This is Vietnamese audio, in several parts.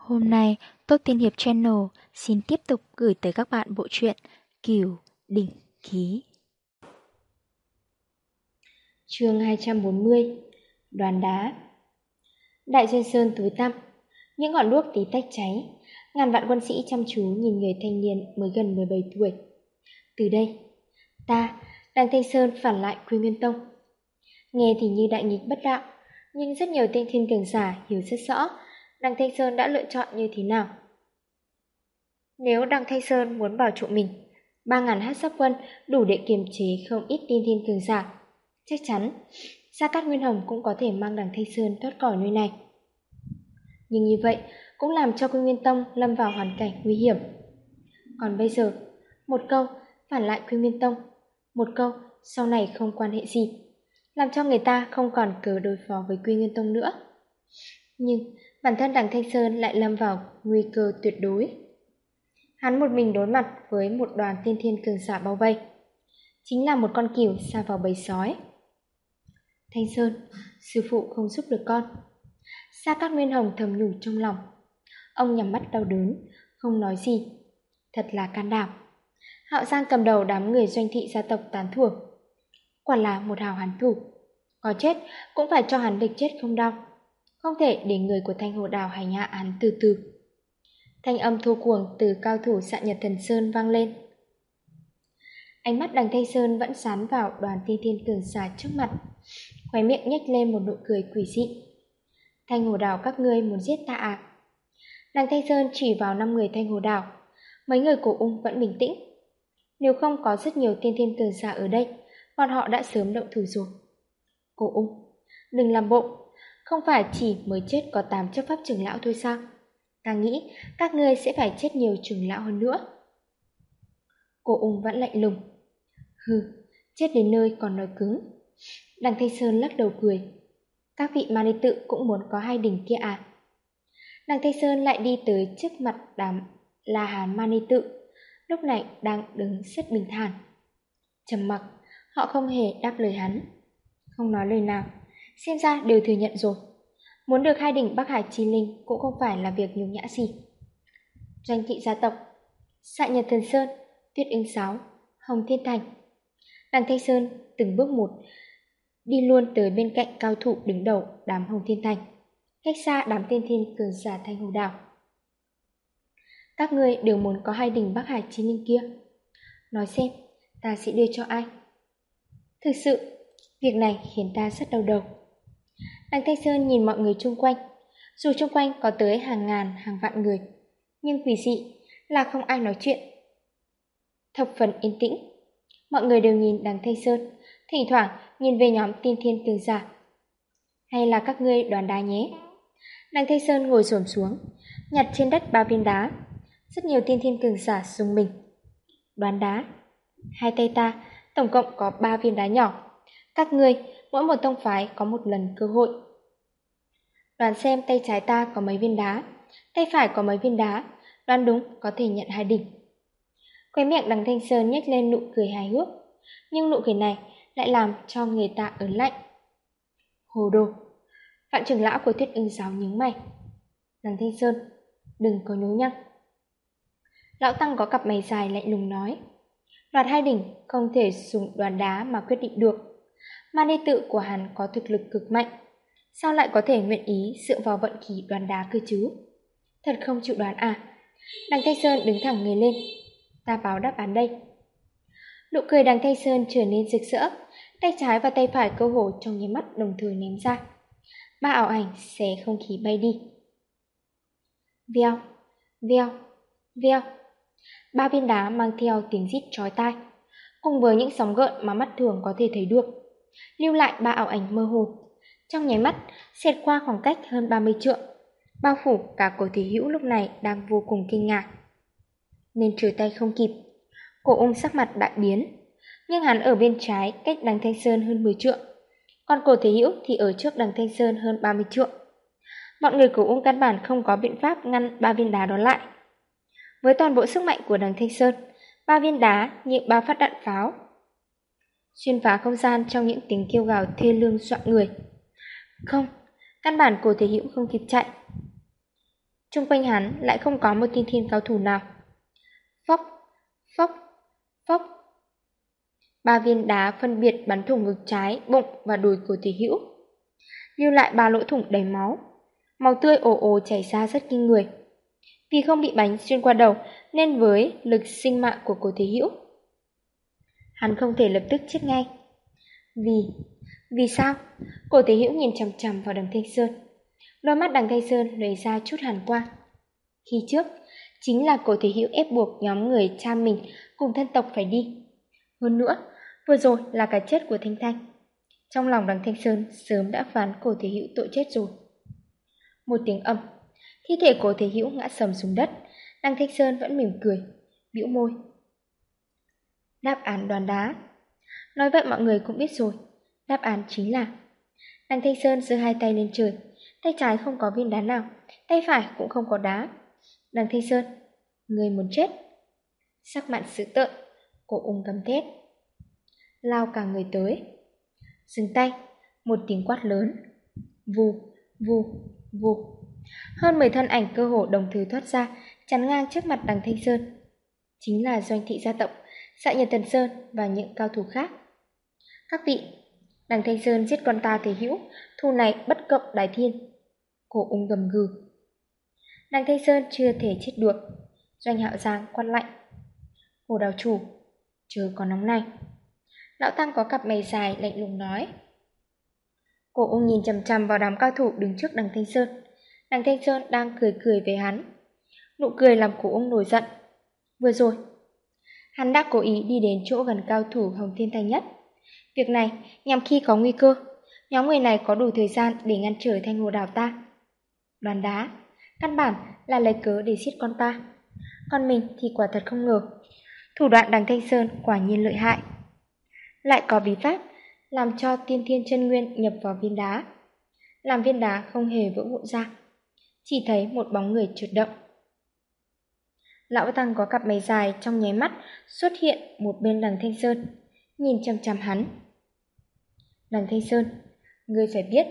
Hôm nay, Tốt Tiên Hiệp Channel xin tiếp tục gửi tới các bạn bộ truyện Kiều Đỉnh Ký. chương 240 Đoàn đá Đại Duyên Sơn tối tăm, những ngọn đuốc tí tách cháy, ngàn vạn quân sĩ chăm chú nhìn người thanh niên mới gần 17 tuổi. Từ đây, ta, Đàng Thanh Sơn phản lại Quy Nguyên Tông. Nghe thì như đại nghịch bất đạo, nhưng rất nhiều tên thiên cường giả hiểu rất rõ Đằng Thanh Sơn đã lựa chọn như thế nào. Nếu Đằng Thanh Sơn muốn bảo trụ mình, 3.000 hát sắc quân đủ để kiềm chế không ít tiên thiên cường giả. Chắc chắn, Gia Cát Nguyên Hồng cũng có thể mang đằng Thanh Sơn thoát khỏi nơi này. Nhưng như vậy cũng làm cho Quy Nguyên Tông lâm vào hoàn cảnh nguy hiểm. Còn bây giờ, một câu phản lại Quy Nguyên Tông, một câu sau này không quan hệ gì, làm cho người ta không còn cớ đối phó với Quy Nguyên Tông nữa. Nhưng bản thân đằng Thanh Sơn lại lâm vào nguy cơ tuyệt đối. Hắn một mình đối mặt với một đoàn tiên thiên cường giả bao vây. Chính là một con cừu xa vào bầy sói. Thanh Sơn, sư phụ không giúp được con. Sa Cát Nguyên Hồng thầm nhủ trong lòng. Ông nhắm mắt đau đớn, không nói gì. Thật là can đảm. Hạo Giang cầm đầu đám người doanh thị gia tộc tán thưởng. Quả là một hào hán thủ. Có chết cũng phải cho hắn địch chết không đau. Không thể để người của Thanh Hồ Đào hành hạ hắn từ từ. Thanh âm thô cuồng từ cao thủ xạ nhật thần Sơn vang lên. Ánh mắt đằng Thanh Sơn vẫn sán vào đoàn tiên thiên cường giả trước mặt. Khóe miệng nhếch lên một nụ cười quỷ dị. Thanh Hồ Đào các ngươi muốn giết ta à? Đằng Thanh Sơn chỉ vào năm người Thanh Hồ Đào. Mấy người cổ ung vẫn bình tĩnh. Nếu không có rất nhiều tiên thiên cường giả ở đây, bọn họ đã sớm động thủ rồi. Cổ ung, đừng làm bộ, không phải chỉ mới chết có 8 chấp pháp trưởng lão thôi sao? Ta nghĩ các ngươi sẽ phải chết nhiều trưởng lão hơn nữa. Cô ung vẫn lạnh lùng. Hừ, chết đến nơi còn nói cứng. Đằng Thanh Sơn lắc đầu cười. Các vị mani tự cũng muốn có hai đỉnh kia à? Đằng Thanh Sơn lại đi tới trước mặt đám La Hán mani tự, lúc này đang đứng rất bình thản. trầm mặc, họ không hề đáp lời hắn. Không nói lời nào xem ra đều thừa nhận rồi. Muốn được hai đỉnh Bắc Hải Chi Linh cũng không phải là việc nhục nhã gì. Doanh thị gia tộc, Sạ Nhật Thần Sơn, Tuyết ứng Sáo, Hồng Thiên Thành. Đằng Thanh Sơn từng bước một đi luôn tới bên cạnh cao thủ đứng đầu đám Hồng Thiên Thành, cách xa đám tiên thiên cường giả Thanh Hồ Đảo. Các người đều muốn có hai đỉnh Bắc Hải Chi Linh kia. Nói xem, ta sẽ đưa cho ai? Thực sự, việc này khiến ta rất đau đầu. Đằng Thanh Sơn nhìn mọi người chung quanh. Dù chung quanh có tới hàng ngàn, hàng vạn người, nhưng quỷ dị là không ai nói chuyện. Thập phần yên tĩnh. Mọi người đều nhìn đằng Thanh Sơn, thỉnh thoảng nhìn về nhóm tiên thiên cường giả. Hay là các ngươi đoàn đá nhé? Đằng Thanh Sơn ngồi xổm xuống, nhặt trên đất ba viên đá. Rất nhiều tiên thiên cường giả dùng mình. Đoán đá. Hai tay ta, tổng cộng có ba viên đá nhỏ. Các ngươi mỗi một tông phái có một lần cơ hội. Đoán xem tay trái ta có mấy viên đá, tay phải có mấy viên đá, đoán đúng có thể nhận hai đỉnh. Khóe miệng đằng Thanh Sơn nhếch lên nụ cười hài hước, nhưng nụ cười này lại làm cho người ta ớn lạnh. Hồ đồ! Vạn trưởng lão của tuyết ưng giáo nhướng mày. Đằng Thanh Sơn, đừng có nhố nhăng. Lão Tăng có cặp mày dài lạnh lùng nói. Đoạt hai đỉnh không thể dùng đoàn đá mà quyết định được. Mani tự của hắn có thực lực cực mạnh, sao lại có thể nguyện ý dựa vào vận khí đoán đá cơ chứ? Thật không chịu đoán à? Đằng Thanh Sơn đứng thẳng người lên. Ta báo đáp án đây. Nụ cười đằng Thanh Sơn trở nên rực rỡ, tay trái và tay phải cơ hồ trong nháy mắt đồng thời ném ra. Ba ảo ảnh xé không khí bay đi. Veo, veo, veo. Ba viên đá mang theo tiếng rít chói tai, cùng với những sóng gợn mà mắt thường có thể thấy được lưu lại ba ảo ảnh mơ hồ. Trong nháy mắt, xẹt qua khoảng cách hơn 30 trượng, bao phủ cả cổ thủy hữu lúc này đang vô cùng kinh ngạc. Nên trừ tay không kịp, cổ ung sắc mặt đại biến, nhưng hắn ở bên trái cách đằng Thanh Sơn hơn 10 trượng, còn cổ thể hữu thì ở trước đằng Thanh Sơn hơn 30 trượng. Mọi người cổ ung căn bản không có biện pháp ngăn ba viên đá đó lại. Với toàn bộ sức mạnh của đằng Thanh Sơn, ba viên đá như ba phát đạn pháo xuyên phá không gian trong những tiếng kêu gào thê lương dọa người. Không, căn bản cổ thể hữu không kịp chạy. Trung quanh hắn lại không có một tiên thiên cao thủ nào. Phốc, phốc, phốc. Ba viên đá phân biệt bắn thủng ngực trái, bụng và đùi của thể Hữu. Lưu lại ba lỗ thủng đầy máu. màu tươi ồ ồ chảy ra rất kinh người. Vì không bị bánh xuyên qua đầu nên với lực sinh mạng của cổ thể Hữu, hắn không thể lập tức chết ngay. Vì, vì sao? Cổ thể Hữu nhìn chằm chằm vào đằng Thanh Sơn. Đôi mắt đằng Thanh Sơn lấy ra chút hàn quang. Khi trước, chính là cổ thể Hữu ép buộc nhóm người cha mình cùng thân tộc phải đi. Hơn nữa, vừa rồi là cái chết của Thanh Thanh. Trong lòng đằng Thanh Sơn sớm đã phán cổ thể Hữu tội chết rồi. Một tiếng ầm thi thể cổ thể Hữu ngã sầm xuống đất, đằng Thanh Sơn vẫn mỉm cười, bĩu môi. Đáp án đoán đá. Nói vậy mọi người cũng biết rồi, đáp án chính là Đằng Thanh Sơn giơ hai tay lên trời, tay trái không có viên đá nào, tay phải cũng không có đá. Đằng Thanh Sơn, người muốn chết. Sắc mặt sự tợn, cổ ung cầm thét. Lao cả người tới. Dừng tay, một tiếng quát lớn. Vù, vù, vù. Hơn 10 thân ảnh cơ hồ đồng thời thoát ra, chắn ngang trước mặt đằng Thanh Sơn. Chính là doanh thị gia tộc, xạ nhật thần Sơn và những cao thủ khác. Các vị, đằng Thanh Sơn giết con ta thể hữu, thu này bất cộng đại thiên. Cổ ung gầm gừ. Đằng Thanh Sơn chưa thể chết được. Doanh hạo giang quan lạnh. Hồ đào chủ, chờ có nóng này. Lão Tăng có cặp mày dài lạnh lùng nói. Cổ ung nhìn chầm chầm vào đám cao thủ đứng trước đằng Thanh Sơn. Đằng Thanh Sơn đang cười cười với hắn. Nụ cười làm cổ ung nổi giận. Vừa rồi, hắn đã cố ý đi đến chỗ gần cao thủ Hồng Thiên Thanh nhất. Việc này nhằm khi có nguy cơ, nhóm người này có đủ thời gian để ngăn trở thanh hồ đào ta. Đoàn đá, căn bản là lấy cớ để giết con ta. Còn mình thì quả thật không ngờ. Thủ đoạn đằng Thanh Sơn quả nhiên lợi hại. Lại có bí pháp làm cho tiên thiên chân nguyên nhập vào viên đá. Làm viên đá không hề vỡ vụn ra. Chỉ thấy một bóng người trượt động. Lão Tăng có cặp mày dài trong nháy mắt xuất hiện một bên đằng Thanh Sơn, nhìn chăm chăm hắn. Đằng Thanh Sơn, ngươi phải biết,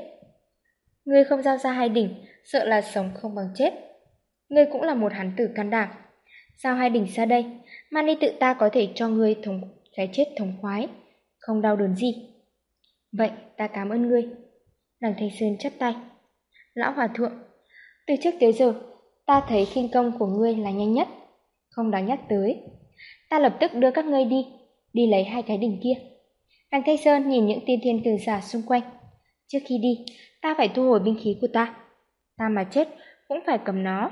ngươi không giao ra hai đỉnh, sợ là sống không bằng chết. Ngươi cũng là một hắn tử can đảm. Giao hai đỉnh ra đây, Mani tự ta có thể cho ngươi thống cái chết thống khoái, không đau đớn gì. Vậy ta cảm ơn ngươi. Đằng Thanh Sơn chắp tay. Lão Hòa Thượng, từ trước tới giờ, ta thấy khinh công của ngươi là nhanh nhất, không đáng nhắc tới. Ta lập tức đưa các ngươi đi, đi lấy hai cái đỉnh kia. Đằng Thanh Sơn nhìn những tiên thiên cường giả xung quanh. Trước khi đi, ta phải thu hồi binh khí của ta. Ta mà chết, cũng phải cầm nó.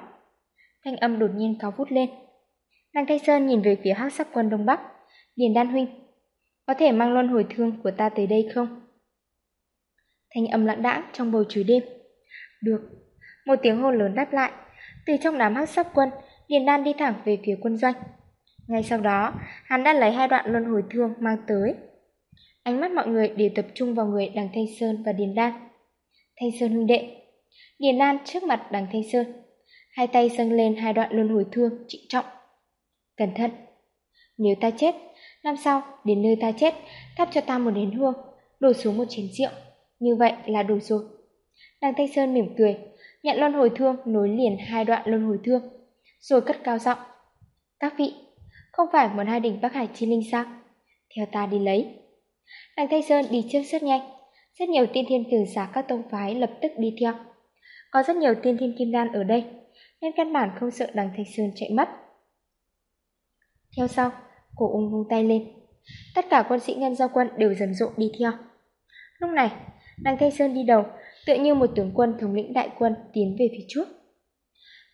Thanh âm đột nhiên cao vút lên. Đằng Thanh Sơn nhìn về phía hắc sắc quân Đông Bắc. Điền Đan Huynh, có thể mang luân hồi thương của ta tới đây không? Thanh âm lãng đãng trong bầu trời đêm. Được. Một tiếng hô lớn đáp lại. Từ trong đám hắc sắc quân, Điền Đan đi thẳng về phía quân doanh. Ngay sau đó, hắn đã lấy hai đoạn luân hồi thương mang tới. Ánh mắt mọi người đều tập trung vào người đằng Thanh Sơn và Điền Đan. Thanh Sơn huynh đệ. Điền Đan trước mặt đằng Thanh Sơn. Hai tay dâng lên hai đoạn luân hồi thương trịnh trọng. Cẩn thận. Nếu ta chết, năm sau đến nơi ta chết, thắp cho ta một nén hương, đổ xuống một chén rượu. Như vậy là đủ rồi. Đằng Thanh Sơn mỉm cười, nhận luân hồi thương nối liền hai đoạn luân hồi thương, rồi cất cao giọng. Các vị, không phải muốn hai đỉnh Bắc Hải chi linh sao? Theo ta đi lấy. Đằng Thanh Sơn đi trước rất nhanh, rất nhiều tiên thiên cường giả các tông phái lập tức đi theo. Có rất nhiều tiên thiên kim đan ở đây, nên căn bản không sợ đằng Thanh Sơn chạy mất. Theo sau, cổ ung vung tay lên. Tất cả quân sĩ ngân giao quân đều rầm rộ đi theo. Lúc này, đằng Thanh Sơn đi đầu, tựa như một tướng quân thống lĩnh đại quân tiến về phía trước.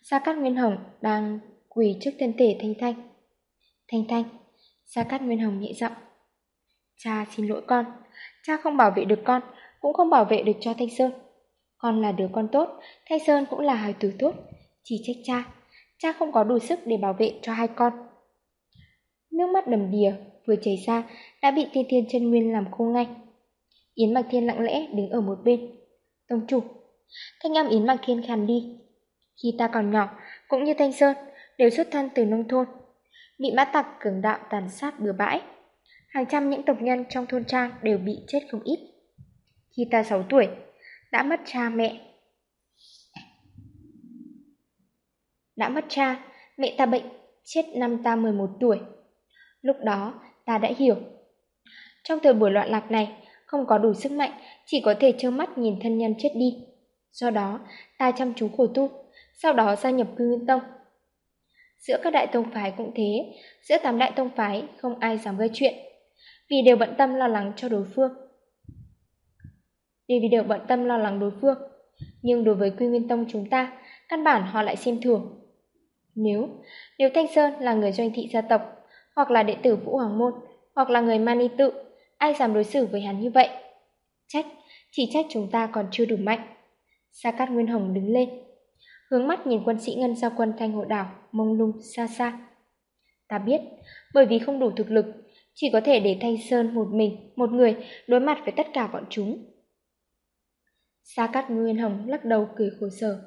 Gia Cát Nguyên Hồng đang quỳ trước thân thể Thanh Thanh. Thanh Thanh, Gia Cát Nguyên Hồng nhẹ giọng. Cha xin lỗi con, cha không bảo vệ được con, cũng không bảo vệ được cho Thanh Sơn. Con là đứa con tốt, Thanh Sơn cũng là hài tử tốt, chỉ trách cha, cha không có đủ sức để bảo vệ cho hai con. Nước mắt đầm đìa vừa chảy ra đã bị Thiên Thiên chân Nguyên làm khô ngay. Yến Mạc Thiên lặng lẽ đứng ở một bên. Tông chủ, thanh âm Yến Mạc Thiên khàn đi. Khi ta còn nhỏ, cũng như Thanh Sơn, đều xuất thân từ nông thôn, bị mã tặc cường đạo tàn sát bừa bãi. Hàng trăm những tộc nhân trong thôn trang đều bị chết không ít. Khi ta 6 tuổi, đã mất cha mẹ. Đã mất cha, mẹ ta bệnh, chết năm ta 11 tuổi. Lúc đó, ta đã hiểu. Trong thời buổi loạn lạc này, không có đủ sức mạnh, chỉ có thể trơ mắt nhìn thân nhân chết đi. Do đó, ta chăm chú khổ tu, sau đó gia nhập Quy Nguyên Tông. Giữa các đại tông phái cũng thế, giữa tám đại tông phái không ai dám gây chuyện, vì đều bận tâm lo lắng cho đối phương. Vì đều bận tâm lo lắng đối phương, nhưng đối với Quy Nguyên Tông chúng ta, căn bản họ lại xem thường. Nếu, nếu Thanh Sơn là người doanh thị gia tộc, hoặc là đệ tử Vũ Hoàng Môn, hoặc là người Mani Tự, ai dám đối xử với hắn như vậy? Trách, chỉ trách chúng ta còn chưa đủ mạnh. Sa Cát Nguyên Hồng đứng lên, hướng mắt nhìn quân sĩ ngân giao quân thanh hộ đảo, mông lung xa xa. Ta biết, bởi vì không đủ thực lực, chỉ có thể để Thanh Sơn một mình, một người đối mặt với tất cả bọn chúng. Sa Cát Nguyên Hồng lắc đầu cười khổ sở.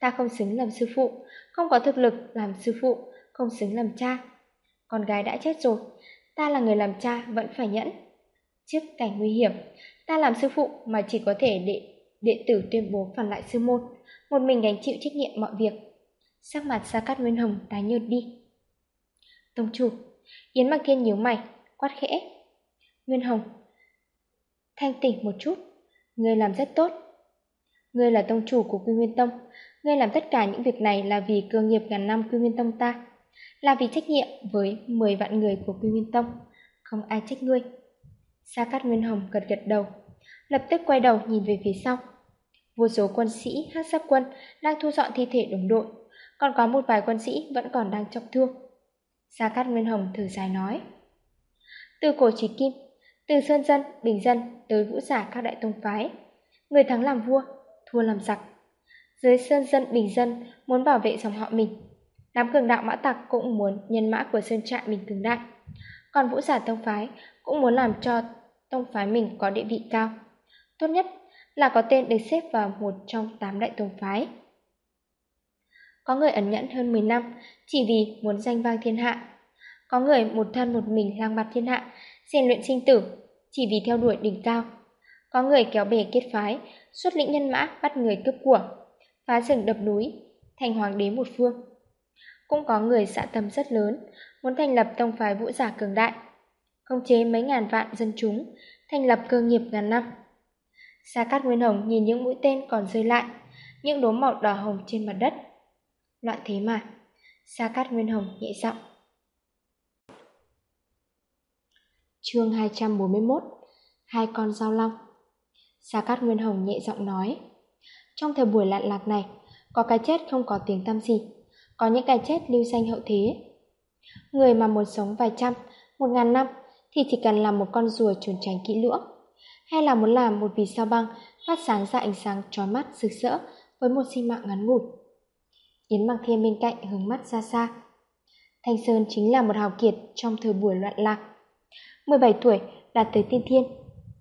Ta không xứng làm sư phụ, không có thực lực làm sư phụ, không xứng làm cha. Con gái đã chết rồi, ta là người làm cha vẫn phải nhẫn. Trước cảnh nguy hiểm, ta làm sư phụ mà chỉ có thể để đệ tử tuyên bố phản lại sư môn, một mình gánh chịu trách nhiệm mọi việc. Sắc mặt Sa Cát Nguyên Hồng tái nhợt đi. Tông chủ, Yến Mặc Thiên nhíu mày, quát khẽ. Nguyên Hồng, thanh tỉnh một chút, ngươi làm rất tốt. Ngươi là tông chủ của Quy Nguyên Tông, ngươi làm tất cả những việc này là vì cơ nghiệp ngàn năm Quy Nguyên Tông ta, là vì trách nhiệm với 10 vạn người của Quy Nguyên Tông, không ai trách ngươi. Sa Cát Nguyên Hồng gật gật đầu, lập tức quay đầu nhìn về phía sau. Vô số quân sĩ hát giáp quân đang thu dọn thi thể đồng đội, còn có một vài quân sĩ vẫn còn đang trọng thương. Sa Cát Nguyên Hồng thử dài nói. Từ cổ trí kim, từ sơn dân, bình dân tới vũ giả các đại tông phái, người thắng làm vua, thua làm giặc. Dưới sơn dân bình dân muốn bảo vệ dòng họ mình, đám cường đạo mã tặc cũng muốn nhân mã của sơn trại mình cường đại. Còn vũ giả tông phái cũng muốn làm cho tông phái mình có địa vị cao. Tốt nhất là có tên được xếp vào một trong tám đại tông phái. Có người ẩn nhẫn hơn 10 năm chỉ vì muốn danh vang thiên hạ. Có người một thân một mình lang bạt thiên hạ, rèn luyện sinh tử, chỉ vì theo đuổi đỉnh cao. Có người kéo bè kết phái, xuất lĩnh nhân mã bắt người cướp của, phá rừng đập núi, thành hoàng đế một phương. Cũng có người dạ tâm rất lớn, muốn thành lập tông phái vũ giả cường đại, khống chế mấy ngàn vạn dân chúng, thành lập cơ nghiệp ngàn năm. Sa Cát Nguyên Hồng nhìn những mũi tên còn rơi lại, những đốm màu đỏ hồng trên mặt đất. Loạn thế mà. Sa Cát Nguyên Hồng nhẹ giọng. Chương 241 Hai con dao long Sa Cát Nguyên Hồng nhẹ giọng nói Trong thời buổi lạn lạc này Có cái chết không có tiếng tăm gì Có những cái chết lưu danh hậu thế Người mà muốn sống vài trăm Một ngàn năm Thì chỉ cần làm một con rùa chuồn tránh kỹ lưỡng hay là muốn làm một vì sao băng Phát sáng ra ánh sáng trói mắt rực rỡ Với một sinh mạng ngắn ngủi Yến Mặc Thiên bên cạnh hướng mắt ra xa. Thanh Sơn chính là một hào kiệt trong thời buổi loạn lạc. 17 tuổi đạt tới tiên thiên.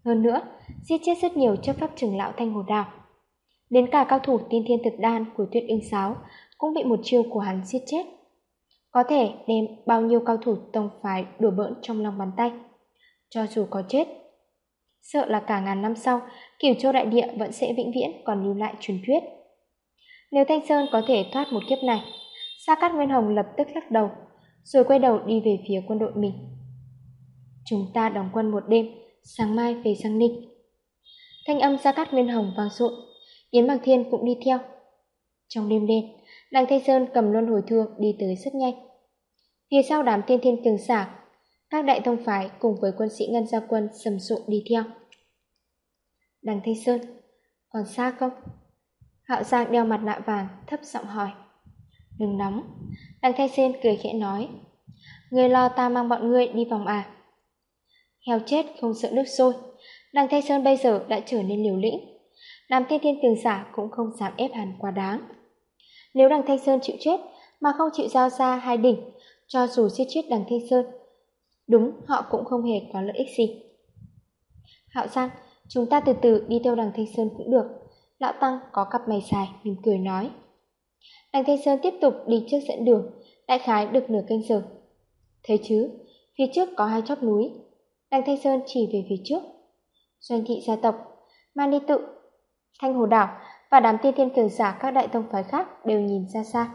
Hơn nữa, giết chết rất nhiều chấp pháp trưởng lão Thanh Hồ Đào. Đến cả cao thủ tiên thiên thực đan của tuyết ưng sáo cũng bị một chiêu của hắn giết chết. Có thể đem bao nhiêu cao thủ tông phái đùa bỡn trong lòng bàn tay. Cho dù có chết. Sợ là cả ngàn năm sau, kiểu châu đại địa vẫn sẽ vĩnh viễn còn lưu lại truyền thuyết. Nếu Thanh Sơn có thể thoát một kiếp này, Sa Cát Nguyên Hồng lập tức lắc đầu, rồi quay đầu đi về phía quân đội mình. Chúng ta đóng quân một đêm, sáng mai về sang Ninh. Thanh âm Sa Cát Nguyên Hồng vang rộn, Yến Bằng Thiên cũng đi theo. Trong đêm đen, đặng Thanh Sơn cầm luân hồi thương đi tới rất nhanh. Phía sau đám tiên thiên cường xả, các đại thông phái cùng với quân sĩ ngân gia quân sầm sộ đi theo. Đằng Thanh Sơn, còn xa không? Hạo Giang đeo mặt nạ vàng, thấp giọng hỏi. Đừng nóng. Đằng Thanh sơn cười khẽ nói. Người lo ta mang bọn ngươi đi vòng à. Heo chết không sợ nước sôi. Đằng Thanh Sơn bây giờ đã trở nên liều lĩnh. làm thiên thiên tường giả cũng không dám ép hẳn quá đáng. Nếu đằng Thanh Sơn chịu chết mà không chịu giao ra hai đỉnh, cho dù giết chết đằng Thanh Sơn, đúng họ cũng không hề có lợi ích gì. Hạo Giang, chúng ta từ từ đi theo đằng Thanh Sơn cũng được. Lão Tăng có cặp mày dài, mỉm cười nói. Đằng Thanh Sơn tiếp tục đi trước dẫn đường, đại khái được nửa canh giờ. Thấy chứ, phía trước có hai chóp núi. Đằng Thanh Sơn chỉ về phía trước. Doanh thị gia tộc, Mani tự, Thanh Hồ Đảo và đám tiên thiên cường giả các đại tông phái khác đều nhìn ra xa.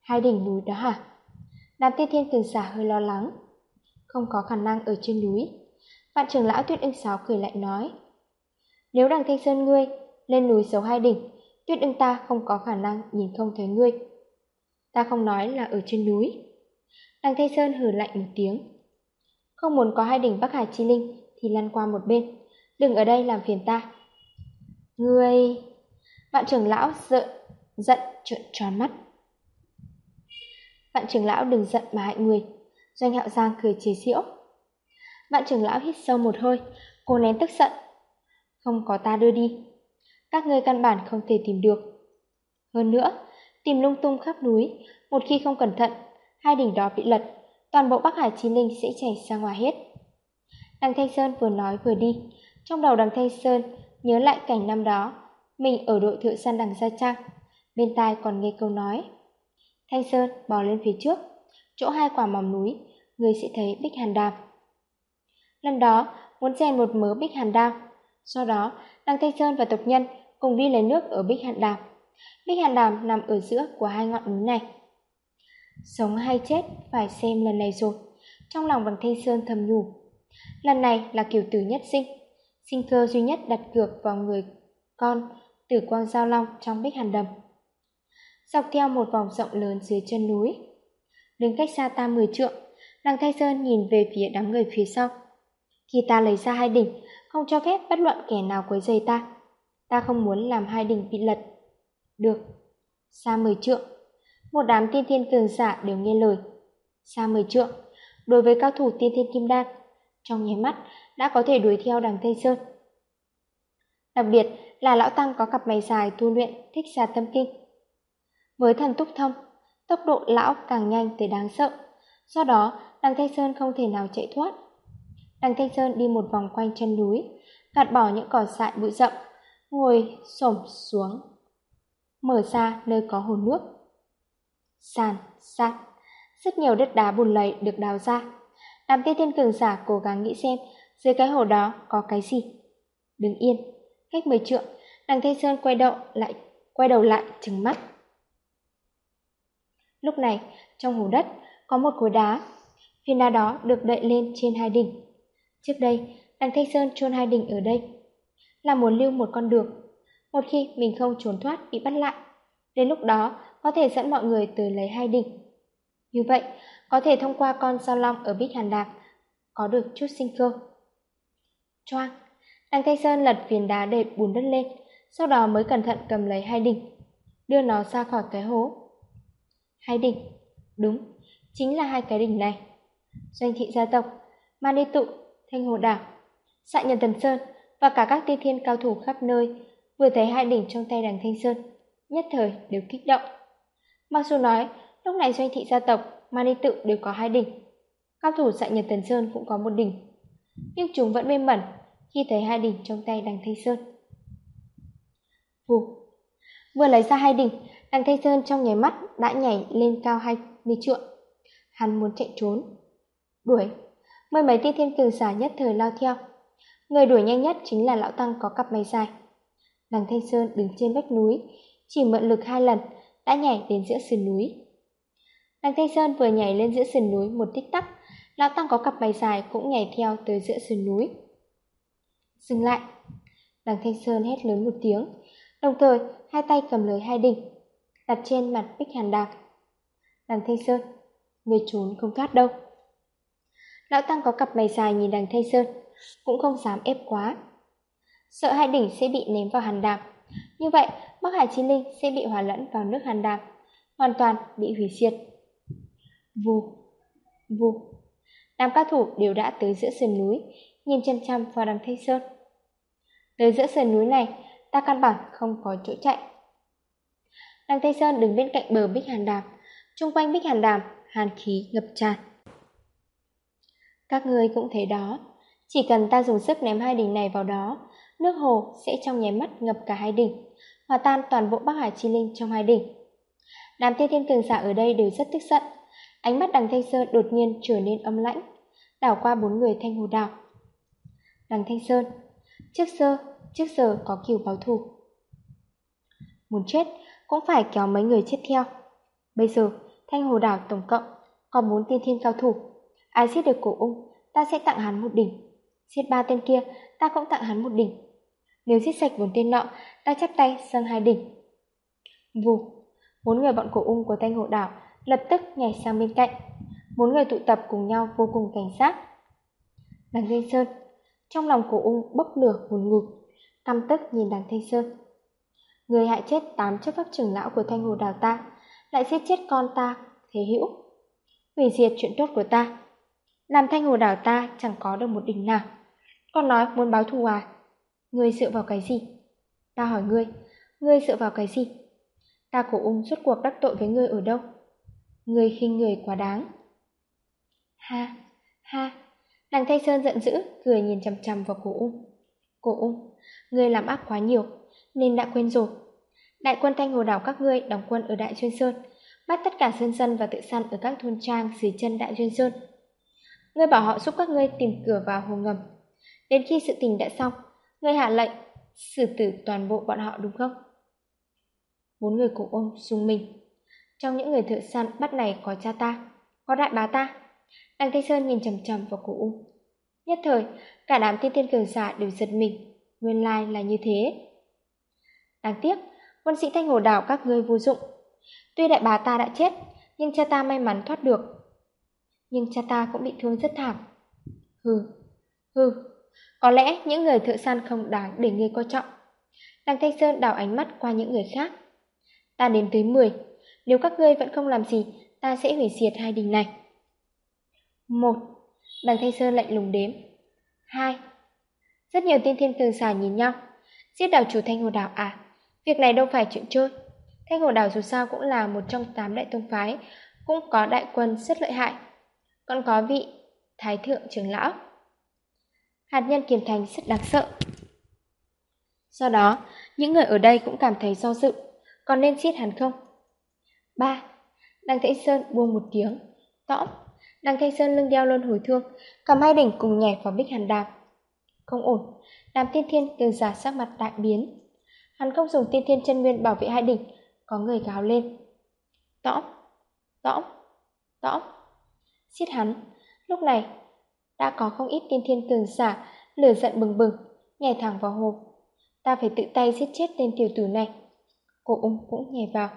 Hai đỉnh núi đó hả? Đám tiên thiên cường giả hơi lo lắng. Không có khả năng ở trên núi. Vạn trưởng lão Tuyết ưng sáo cười lại nói. Nếu đằng Thanh Sơn ngươi lên núi xấu hai đỉnh, Tuyết ưng ta không có khả năng nhìn không thấy ngươi. Ta không nói là ở trên núi. Đằng Thanh Sơn hừ lạnh một tiếng. Không muốn có hai đỉnh Bắc Hải Chi Linh thì lăn qua một bên. Đừng ở đây làm phiền ta. Ngươi... Vạn trưởng lão sợ, giận trợn tròn mắt. Vạn trưởng lão đừng giận mà hại người. Doanh hạo giang cười chế giễu. Vạn trưởng lão hít sâu một hơi, cô nén tức giận. Không có ta đưa đi. Các ngươi căn bản không thể tìm được. Hơn nữa, tìm lung tung khắp núi, một khi không cẩn thận, hai đỉnh đó bị lật, toàn bộ Bắc Hải Chi Linh sẽ chảy ra ngoài hết. Đằng Thanh Sơn vừa nói vừa đi, trong đầu đằng Thanh Sơn nhớ lại cảnh năm đó, mình ở đội thượng săn đằng Gia Trang, bên tai còn nghe câu nói. Thanh Sơn bò lên phía trước, chỗ hai quả mỏm núi, người sẽ thấy bích hàn đàm. Lần đó, muốn rèn một mớ bích hàn đàm, sau đó đăng Thanh Sơn và tộc nhân cùng đi lấy nước ở bích hàn đàm. Bích hàn đàm nằm ở giữa của hai ngọn núi này. Sống hay chết phải xem lần này rồi, trong lòng đằng Thanh Sơn thầm nhủ. Lần này là kiểu tử nhất sinh, sinh cơ duy nhất đặt cược vào người con tử quang giao long trong bích hàn đầm. Dọc theo một vòng rộng lớn dưới chân núi, đứng cách xa ta 10 trượng, đằng Thanh Sơn nhìn về phía đám người phía sau. Khi ta lấy ra hai đỉnh, không cho phép bất luận kẻ nào quấy rầy ta. Ta không muốn làm hai đỉnh bị lật. Được. Xa 10 trượng. Một đám tiên thiên cường giả đều nghe lời. Xa 10 trượng. Đối với cao thủ tiên thiên kim đan, trong nháy mắt đã có thể đuổi theo đằng Thanh Sơn. Đặc biệt là lão tăng có cặp mày dài tu luyện thích xà tâm kinh. Với thần túc thông, tốc độ lão càng nhanh tới đáng sợ. Do đó, đằng Thanh Sơn không thể nào chạy thoát. Đằng Thanh Sơn đi một vòng quanh chân núi, gạt bỏ những cỏ dại bụi rậm, ngồi xổm xuống, mở ra nơi có hồ nước. Sàn, sạt, rất nhiều đất đá bùn lầy được đào ra. Đám tiên thiên cường giả cố gắng nghĩ xem dưới cái hồ đó có cái gì. Đứng yên, cách mười trượng, đằng Thanh Sơn quay đầu lại, quay đầu lại trừng mắt. Lúc này, trong hồ đất có một khối đá, viên đá đó được đậy lên trên hai đỉnh. Trước đây, đằng Thanh Sơn chôn hai đỉnh ở đây, là muốn lưu một con đường. Một khi mình không trốn thoát bị bắt lại, đến lúc đó có thể dẫn mọi người tới lấy hai đỉnh. Như vậy, có thể thông qua con sao long ở Bích Hàn đạp có được chút sinh cơ. Choang, đằng Thanh Sơn lật phiến đá để bùn đất lên, sau đó mới cẩn thận cầm lấy hai đỉnh, đưa nó ra khỏi cái hố. Hai đỉnh, đúng, chính là hai cái đỉnh này. Doanh thị gia tộc, Mani Tụ, Thanh Hồ Đảo, Xạ Nhân Tần Sơn và cả các tiên thiên cao thủ khắp nơi vừa thấy hai đỉnh trong tay đằng Thanh Sơn, nhất thời đều kích động. Mặc dù nói, lúc này doanh thị gia tộc, Mani Tự đều có hai đỉnh. Cao thủ Xạ Nhật Tần Sơn cũng có một đỉnh. Nhưng chúng vẫn mê mẩn khi thấy hai đỉnh trong tay đằng Thanh Sơn. Vù. Vừa lấy ra hai đỉnh, đằng Thanh Sơn trong nháy mắt đã nhảy lên cao hai mươi trượng. Hắn muốn chạy trốn. Đuổi. Mười mấy tia thiên cường giả nhất thời lao theo. Người đuổi nhanh nhất chính là lão tăng có cặp mày dài. Đằng Thanh Sơn đứng trên vách núi, chỉ mượn lực hai lần, đã nhảy đến giữa sườn núi. Đằng Thanh Sơn vừa nhảy lên giữa sườn núi một tích tắc, lão tăng có cặp mày dài cũng nhảy theo tới giữa sườn núi. Dừng lại! Đằng Thanh Sơn hét lớn một tiếng, đồng thời hai tay cầm lấy hai đỉnh, đặt trên mặt Bích Hàn Đạc. Đằng Thanh Sơn, người trốn không thoát đâu. Lão Tăng có cặp mày dài nhìn đằng Thanh Sơn, cũng không dám ép quá. Sợ hai đỉnh sẽ bị ném vào hàn đạp, Như vậy, Bắc Hải Chi Linh sẽ bị hòa lẫn vào nước hàn đạp, hoàn toàn bị hủy diệt. Vù, vù. Đám các thủ đều đã tới giữa sườn núi, nhìn chăm chăm vào đằng Thanh Sơn. Tới giữa sườn núi này, ta căn bản không có chỗ chạy. Đằng Thanh Sơn đứng bên cạnh bờ Bích Hàn Đàm, chung quanh Bích Hàn Đàm, hàn khí ngập tràn. Các ngươi cũng thấy đó, chỉ cần ta dùng sức ném hai đỉnh này vào đó, nước hồ sẽ trong nháy mắt ngập cả hai đỉnh, hòa tan toàn bộ Bắc Hải Chi Linh trong hai đỉnh. Đám tiên thiên cường giả ở đây đều rất tức giận, ánh mắt đằng Thanh Sơn đột nhiên trở nên âm lãnh, đảo qua bốn người thanh hồ đảo. Đằng Thanh Sơn, trước sơ, trước giờ có kiều báo thù. Muốn chết cũng phải kéo mấy người chết theo. Bây giờ Thanh Hồ Đảo tổng cộng còn bốn tiên thiên cao thủ. Ai giết được cổ ung, ta sẽ tặng hắn một đỉnh. Giết ba tên kia, ta cũng tặng hắn một đỉnh. Nếu giết sạch bốn tên nọ, ta chắp tay dâng hai đỉnh. Vù, bốn người bọn cổ ung của Thanh Hồ Đảo lập tức nhảy sang bên cạnh. Bốn người tụ tập cùng nhau vô cùng cảnh giác. Đằng Thanh Sơn, trong lòng cổ ung bốc lửa ngùn ngụt, căm tức nhìn đằng Thanh Sơn. Người hại chết tám chấp pháp trưởng lão của Thanh Hồ đào ta, lại giết chết con ta, thế hữu. Hủy diệt chuyện tốt của ta. Làm Thanh Hồ Đảo ta chẳng có được một đỉnh nào. Con nói muốn báo thù à? Ngươi dựa vào cái gì? Ta hỏi ngươi, ngươi dựa vào cái gì? Ta cổ ung suốt cuộc đắc tội với ngươi ở đâu? Ngươi khinh người quá đáng. Ha, ha, đằng Thanh Sơn giận dữ, cười nhìn chằm chằm vào cổ ung. Cổ ung, ngươi làm ác quá nhiều, nên đã quên rồi. Đại quân Thanh Hồ Đảo các ngươi đóng quân ở Đại Chuyên Sơn, bắt tất cả dân dân và tự săn ở các thôn trang dưới chân Đại Chuyên Sơn. Ngươi bảo họ giúp các ngươi tìm cửa vào hồ ngầm. Đến khi sự tình đã xong, ngươi hạ lệnh xử tử toàn bộ bọn họ đúng không? Bốn người cổ ôm xung mình. Trong những người thợ săn bắt này có cha ta, có đại bá ta. Đằng Thanh Sơn nhìn chầm chầm vào cổ ung. Nhất thời, cả đám tiên tiên cường giả đều giật mình. Nguyên lai là như thế. Đáng tiếc, quân sĩ Thanh Hồ Đảo các ngươi vô dụng. Tuy đại bà ta đã chết, nhưng cha ta may mắn thoát được. Nhưng cha ta cũng bị thương rất thảm. Hừ, hừ, có lẽ những người thợ săn không đáng để ngươi coi trọng. Đằng Thanh Sơn đảo ánh mắt qua những người khác. Ta đến tới 10, nếu các ngươi vẫn không làm gì, ta sẽ hủy diệt hai đình này. Một, đằng Thanh Sơn lạnh lùng đếm. Hai, rất nhiều tiên thiên cường xà nhìn nhau. Giết đảo chủ Thanh Hồ Đảo à? Việc này đâu phải chuyện chơi. Thanh Hồ Đảo dù sao cũng là một trong tám đại tông phái, cũng có đại quân rất lợi hại. Còn có vị Thái Thượng trưởng lão. Hạt nhân kiềm thành rất đáng sợ. Do đó, những người ở đây cũng cảm thấy do dự, còn nên giết hắn không? ba Đăng Thanh Sơn buông một tiếng, tõm. Đăng Thanh Sơn lưng đeo luôn hồi thương, cầm hai đỉnh cùng nhảy vào bích hàn đạp Không ổn, đàm tiên thiên từ giả sắc mặt đại biến. Hắn không dùng tiên thiên chân nguyên bảo vệ hai đỉnh, có người gào lên. Tõm, tõm, tõm. xiết hắn, lúc này đã có không ít tiên thiên cường giả lửa giận bừng bừng, nhảy thẳng vào hồ. Ta phải tự tay giết chết tên tiểu tử này. Cô ung cũng nhảy vào.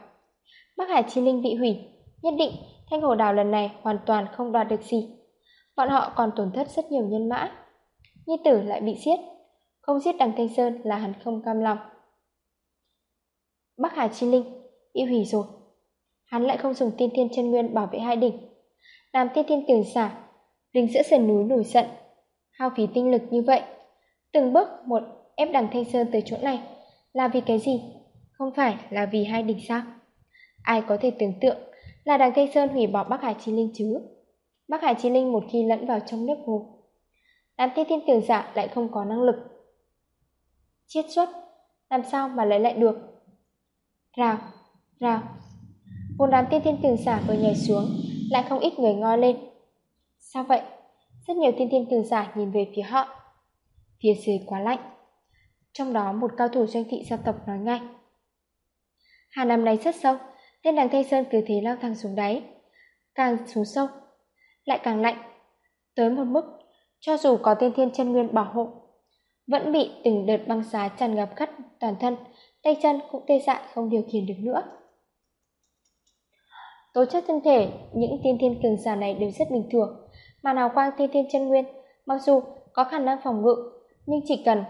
Bắc Hải Chi Linh bị hủy, nhất định Thanh Hồ đào lần này hoàn toàn không đoạt được gì. Bọn họ còn tổn thất rất nhiều nhân mã. Nhi tử lại bị giết, không giết đằng Thanh Sơn là hắn không cam lòng. Bắc Hải Chi Linh y hủy rồi. Hắn lại không dùng tiên thiên chân nguyên bảo vệ hai đỉnh. Làm tiên thiên cường giả, đứng giữa sườn núi nổi giận. Hao phí tinh lực như vậy. Từng bước một ép đằng Thanh Sơn tới chỗ này. Là vì cái gì? Không phải là vì hai đỉnh sao? Ai có thể tưởng tượng là đằng Thanh Sơn hủy bỏ Bắc Hải Chi Linh chứ? Bắc Hải Chi Linh một khi lẫn vào trong nước hồ. Đám tiên thiên cường giả lại không có năng lực. Chiết xuất, làm sao mà lấy lại được? Rào, rào. Một đám tiên thiên cường giả vừa nhảy xuống, lại không ít người ngoi lên. Sao vậy? Rất nhiều tiên thiên cường giả nhìn về phía họ. Phía dưới quá lạnh. Trong đó một cao thủ doanh thị gia tộc nói ngay. Hà nằm này rất sâu, nên đằng Tây Sơn cứ thế lao thẳng xuống đáy. Càng xuống sâu, lại càng lạnh. Tới một mức, cho dù có tiên thiên chân nguyên bảo hộ, vẫn bị từng đợt băng giá tràn ngập khắp toàn thân, tay chân cũng tê dại không điều khiển được nữa. Tố chất thân thể, những tiên thiên cường giả này đều rất bình thường, mà nào quang tiên thiên chân nguyên, mặc dù có khả năng phòng ngự, nhưng chỉ cần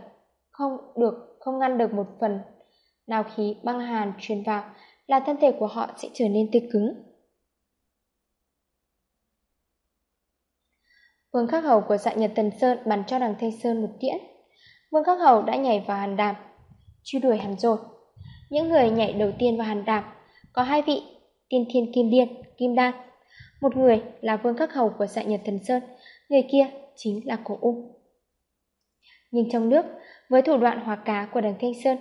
không được không ngăn được một phần nào khí băng hàn truyền vào là thân thể của họ sẽ trở nên tê cứng. Vương Khắc Hầu của dạ Nhật Tần Sơn bắn cho đằng Thanh Sơn một tiễn. Vương Khắc Hầu đã nhảy vào hàn đàm, truy đuổi hắn rồi. Những người nhảy đầu tiên vào hàn đạp có hai vị, Tiên Thiên Kim Điên, Kim Đan. Một người là Vương Khắc Hầu của dạ Nhật Thần Sơn, người kia chính là Cổ ung Nhưng trong nước, với thủ đoạn hóa cá của đằng Thanh Sơn,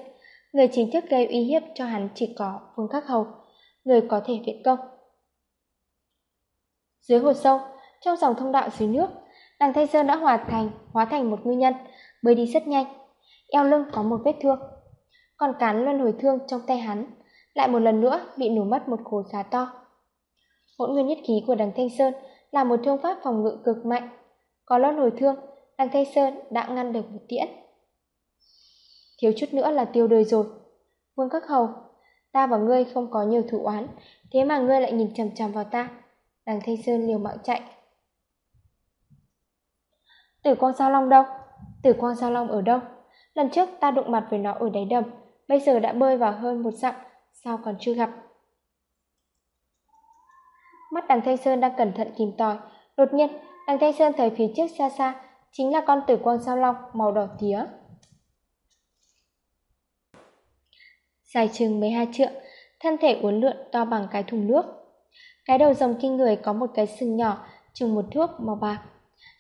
người chính thức gây uy hiếp cho hắn chỉ có Vương Khắc Hầu, người có thể viện công. Dưới hồ sâu, trong dòng thông đạo dưới nước, đằng Thanh Sơn đã hòa thành, hóa thành một ngư nhân, bơi đi rất nhanh. Eo lưng có một vết thương. Còn cán luân hồi thương trong tay hắn, lại một lần nữa bị nổ mất một khối khá to. Hỗn nguyên nhất khí của đằng Thanh Sơn là một thương pháp phòng ngự cực mạnh. Có luân hồi thương, đằng Thanh Sơn đã ngăn được một tiễn. Thiếu chút nữa là tiêu đời rồi. Vương Các Hầu, ta và ngươi không có nhiều thủ oán, thế mà ngươi lại nhìn chằm chằm vào ta. Đằng Thanh Sơn liều mạng chạy. Tử Quang Sao Long đâu? Tử Quang Sao Long ở đâu? Lần trước ta đụng mặt với nó ở đáy đầm, bây giờ đã bơi vào hơn một dặm, sao còn chưa gặp? Mắt đằng Thanh Sơn đang cẩn thận tìm tòi, đột nhiên, đằng Thanh Sơn thấy phía trước xa xa chính là con tử quang sao long màu đỏ tía. Dài chừng 12 trượng, thân thể uốn lượn to bằng cái thùng nước. Cái đầu rồng kinh người có một cái sừng nhỏ chừng một thước màu bạc.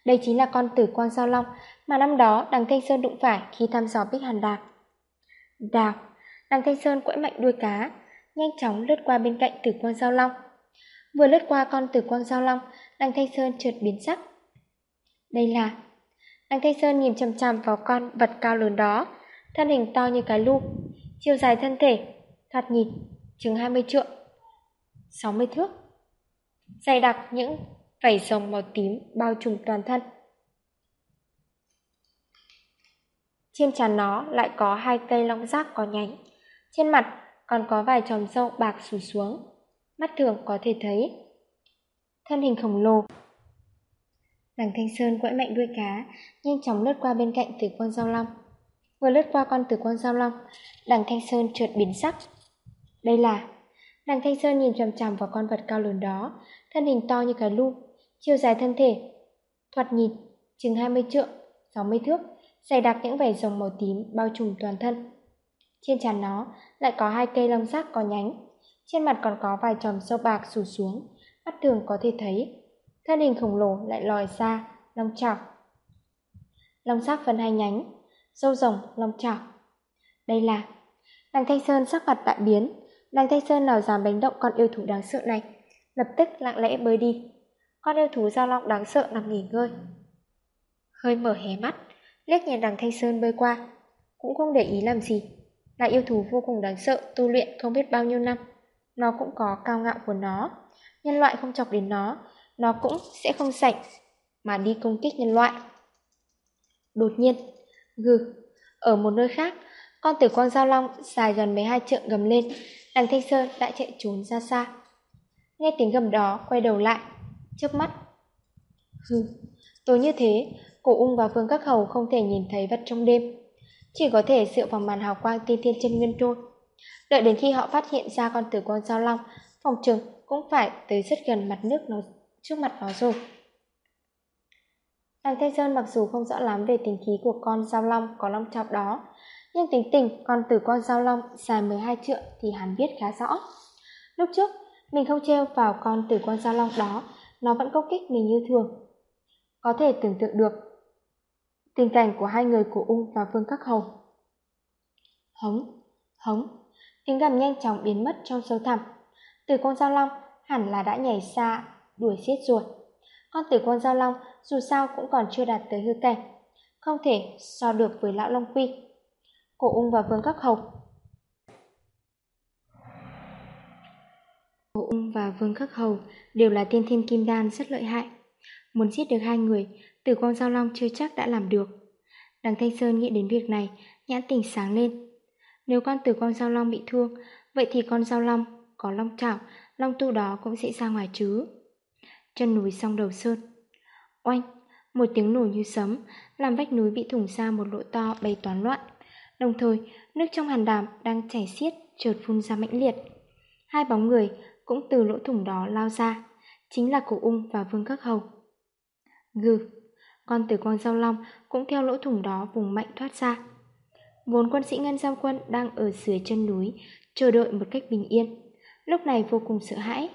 Đây chính là con tử quang sao long mà năm đó đằng Thanh Sơn đụng phải khi thăm dò Bích Hàn Đạp. Đào, đằng Thanh Sơn quẫy mạnh đuôi cá, nhanh chóng lướt qua bên cạnh tử quang giao long. Vừa lướt qua con tử quang giao long, đằng Thanh Sơn trượt biến sắc. Đây là... Đằng Thanh Sơn nhìn chằm chằm vào con vật cao lớn đó, thân hình to như cái lu, chiều dài thân thể, thoạt nhìn, chừng 20 trượng, 60 thước. Dày đặc những vảy rồng màu tím bao trùm toàn thân. Trên trán nó lại có hai cây long giác có nhánh. Trên mặt còn có vài chòm râu bạc xù xuống. Mắt thường có thể thấy. Thân hình khổng lồ. Đằng Thanh Sơn quẫy mạnh đuôi cá, nhanh chóng lướt qua bên cạnh tử quang giao long. Vừa lướt qua con tử quang giao long, đằng Thanh Sơn trượt biến sắc. Đây là... Đằng Thanh Sơn nhìn chằm chằm vào con vật cao lớn đó, thân hình to như cái lu, chiều dài thân thể. Thoạt nhìn, chừng 20 trượng, 60 thước, dày đặc những vảy rồng màu tím bao trùm toàn thân. Trên trán nó lại có hai cây lông sắc có nhánh, trên mặt còn có vài chòm sâu bạc xù xuống, mắt thường có thể thấy. Thân hình khổng lồ lại lòi ra, lông chọc Lông sắc phân hai nhánh, sâu rồng, lông chọc Đây là... Đằng Thanh Sơn sắc mặt đại biến, đằng Thanh Sơn nào dám đánh động con yêu thú đáng sợ này, lập tức lặng lẽ bơi đi. Con yêu thú giao long đáng sợ nằm nghỉ ngơi. Hơi mở hé mắt, liếc nhìn đằng Thanh Sơn bơi qua, cũng không để ý làm gì. Là yêu thú vô cùng đáng sợ, tu luyện không biết bao nhiêu năm. Nó cũng có cao ngạo của nó. Nhân loại không chọc đến nó, nó cũng sẽ không sạch, mà đi công kích nhân loại. Đột nhiên, gừ, ở một nơi khác, con tử quang giao long dài gần 12 trượng gầm lên, đằng Thanh Sơn đã chạy trốn ra xa. Nghe tiếng gầm đó, quay đầu lại, chớp mắt. Hừ, tối như thế, cổ ung và vương các hầu không thể nhìn thấy vật trong đêm, chỉ có thể dựa vào màn hào quang tiên thiên chân nguyên trôi. Đợi đến khi họ phát hiện ra con tử quang giao long, phòng trường cũng phải tới rất gần mặt nước nó trước mặt nó rồi. hàn Thanh Sơn mặc dù không rõ lắm về tính khí của con giao long có long chọc đó, nhưng tính tình con tử con giao long dài 12 trượng thì hắn biết khá rõ. Lúc trước, mình không treo vào con tử con giao long đó, nó vẫn công kích mình như thường. Có thể tưởng tượng được tình cảnh của hai người của ung và vương các hầu. Hống, hống, tiếng gầm nhanh chóng biến mất trong sâu thẳm. Tử con giao long hẳn là đã nhảy xa, đuổi giết rồi. Con tử con giao long dù sao cũng còn chưa đạt tới hư cảnh, không thể so được với lão long quy. Cổ ung và vương các hầu Cổ ung và vương khắc hầu đều là tiên thiên kim đan rất lợi hại. Muốn giết được hai người, tử quang giao long chưa chắc đã làm được. Đằng Thanh Sơn nghĩ đến việc này, nhãn tình sáng lên. Nếu con tử quang giao long bị thương, vậy thì con giao long có long chảo, long tu đó cũng sẽ ra ngoài chứ. Chân núi song đầu sơn. Oanh, một tiếng nổ như sấm, làm vách núi bị thủng ra một lỗ to bay toán loạn. Đồng thời, nước trong hàn đàm đang chảy xiết chợt phun ra mãnh liệt. Hai bóng người cũng từ lỗ thủng đó lao ra, chính là cổ ung và vương khắc hầu. Gừ, con tử quang giao long cũng theo lỗ thủng đó vùng mạnh thoát ra. Vốn quân sĩ ngân giao quân đang ở dưới chân núi, chờ đợi một cách bình yên, lúc này vô cùng sợ hãi.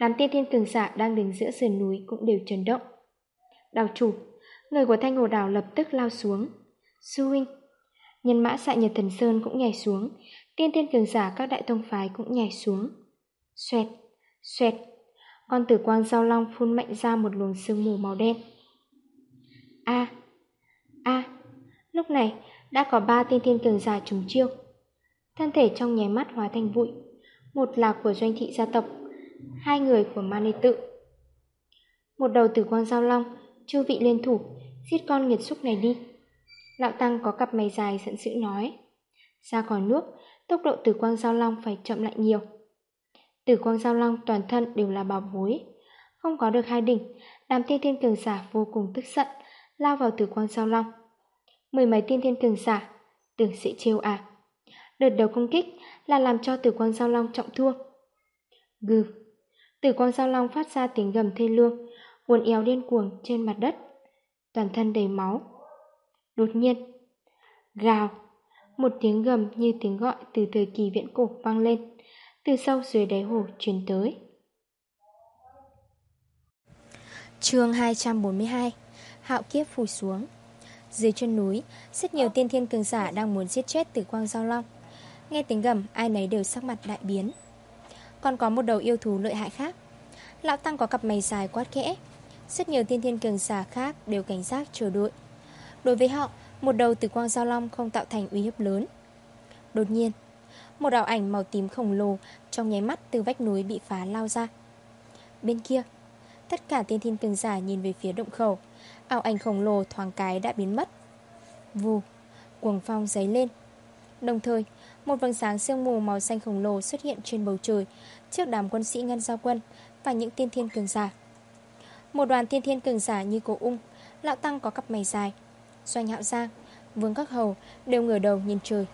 Đám tiên thiên cường giả đang đứng giữa sườn núi cũng đều chấn động. Đào chủ, người của thanh hồ đào lập tức lao xuống. Sư huynh, nhân mã xạ nhật thần sơn cũng nhảy xuống, tiên thiên cường giả các đại tông phái cũng nhảy xuống. Xoẹt, xoẹt, con tử quang giao long phun mạnh ra một luồng sương mù màu đen. A, a, lúc này đã có ba tiên thiên cường giả trùng chiêu. Thân thể trong nháy mắt hóa thành bụi, một là của doanh thị gia tộc, Hai người của ma lê tự. Một đầu tử quang giao long Chư vị liên thủ Giết con nghiệt xúc này đi. Lão Tăng có cặp mày dài giận dữ nói Ra khỏi nước Tốc độ tử quang giao long phải chậm lại nhiều. Tử quang giao long toàn thân đều là bảo bối Không có được hai đỉnh Đám tiên thiên cường giả vô cùng tức giận. Lao vào tử quang giao long. Mười mấy tiên thiên cường giả, Tưởng sẽ trêu à. Đợt đầu công kích là làm cho tử quang giao long trọng thua. Gừ. Tử quang giao long phát ra tiếng gầm thê lương Uốn éo điên cuồng trên mặt đất, Toàn thân đầy máu. Đột nhiên, Gào. Một tiếng gầm như tiếng gọi từ thời kỳ viễn cổ vang lên, Từ sâu dưới đáy hồ truyền tới. Chương 242 Hạo kiếp phủ xuống. Dưới chân núi, Rất nhiều tiên thiên cường giả đang muốn giết chết tử quang giao long. Nghe tiếng gầm, ai nấy đều sắc mặt đại biến. Còn có một đầu yêu thú lợi hại khác. Lão Tăng có cặp mày dài quát kẽ Rất nhiều tiên thiên cường giả khác đều cảnh giác chờ đợi. Đối với họ, Một đầu tử quang giao long không tạo thành uy hiếp lớn. Đột nhiên, Một đạo ảnh màu tím khổng lồ Trong nháy mắt từ vách núi bị phá lao ra. Bên kia, Tất cả tiên thiên cường giả nhìn về phía động khẩu. Ảo ảnh khổng lồ thoáng cái đã biến mất. Vù, Cuồng phong giấy lên. Đồng thời, Một vầng sáng sương mù màu xanh khổng lồ xuất hiện trên bầu trời Trước đám quân sĩ ngân giao quân Và những tiên thiên cường giả. Một đoàn tiên thiên cường giả như cổ ung, Lão Tăng có cặp mày dài Doanh hạo giang Vương các hầu đều ngửa đầu nhìn trời.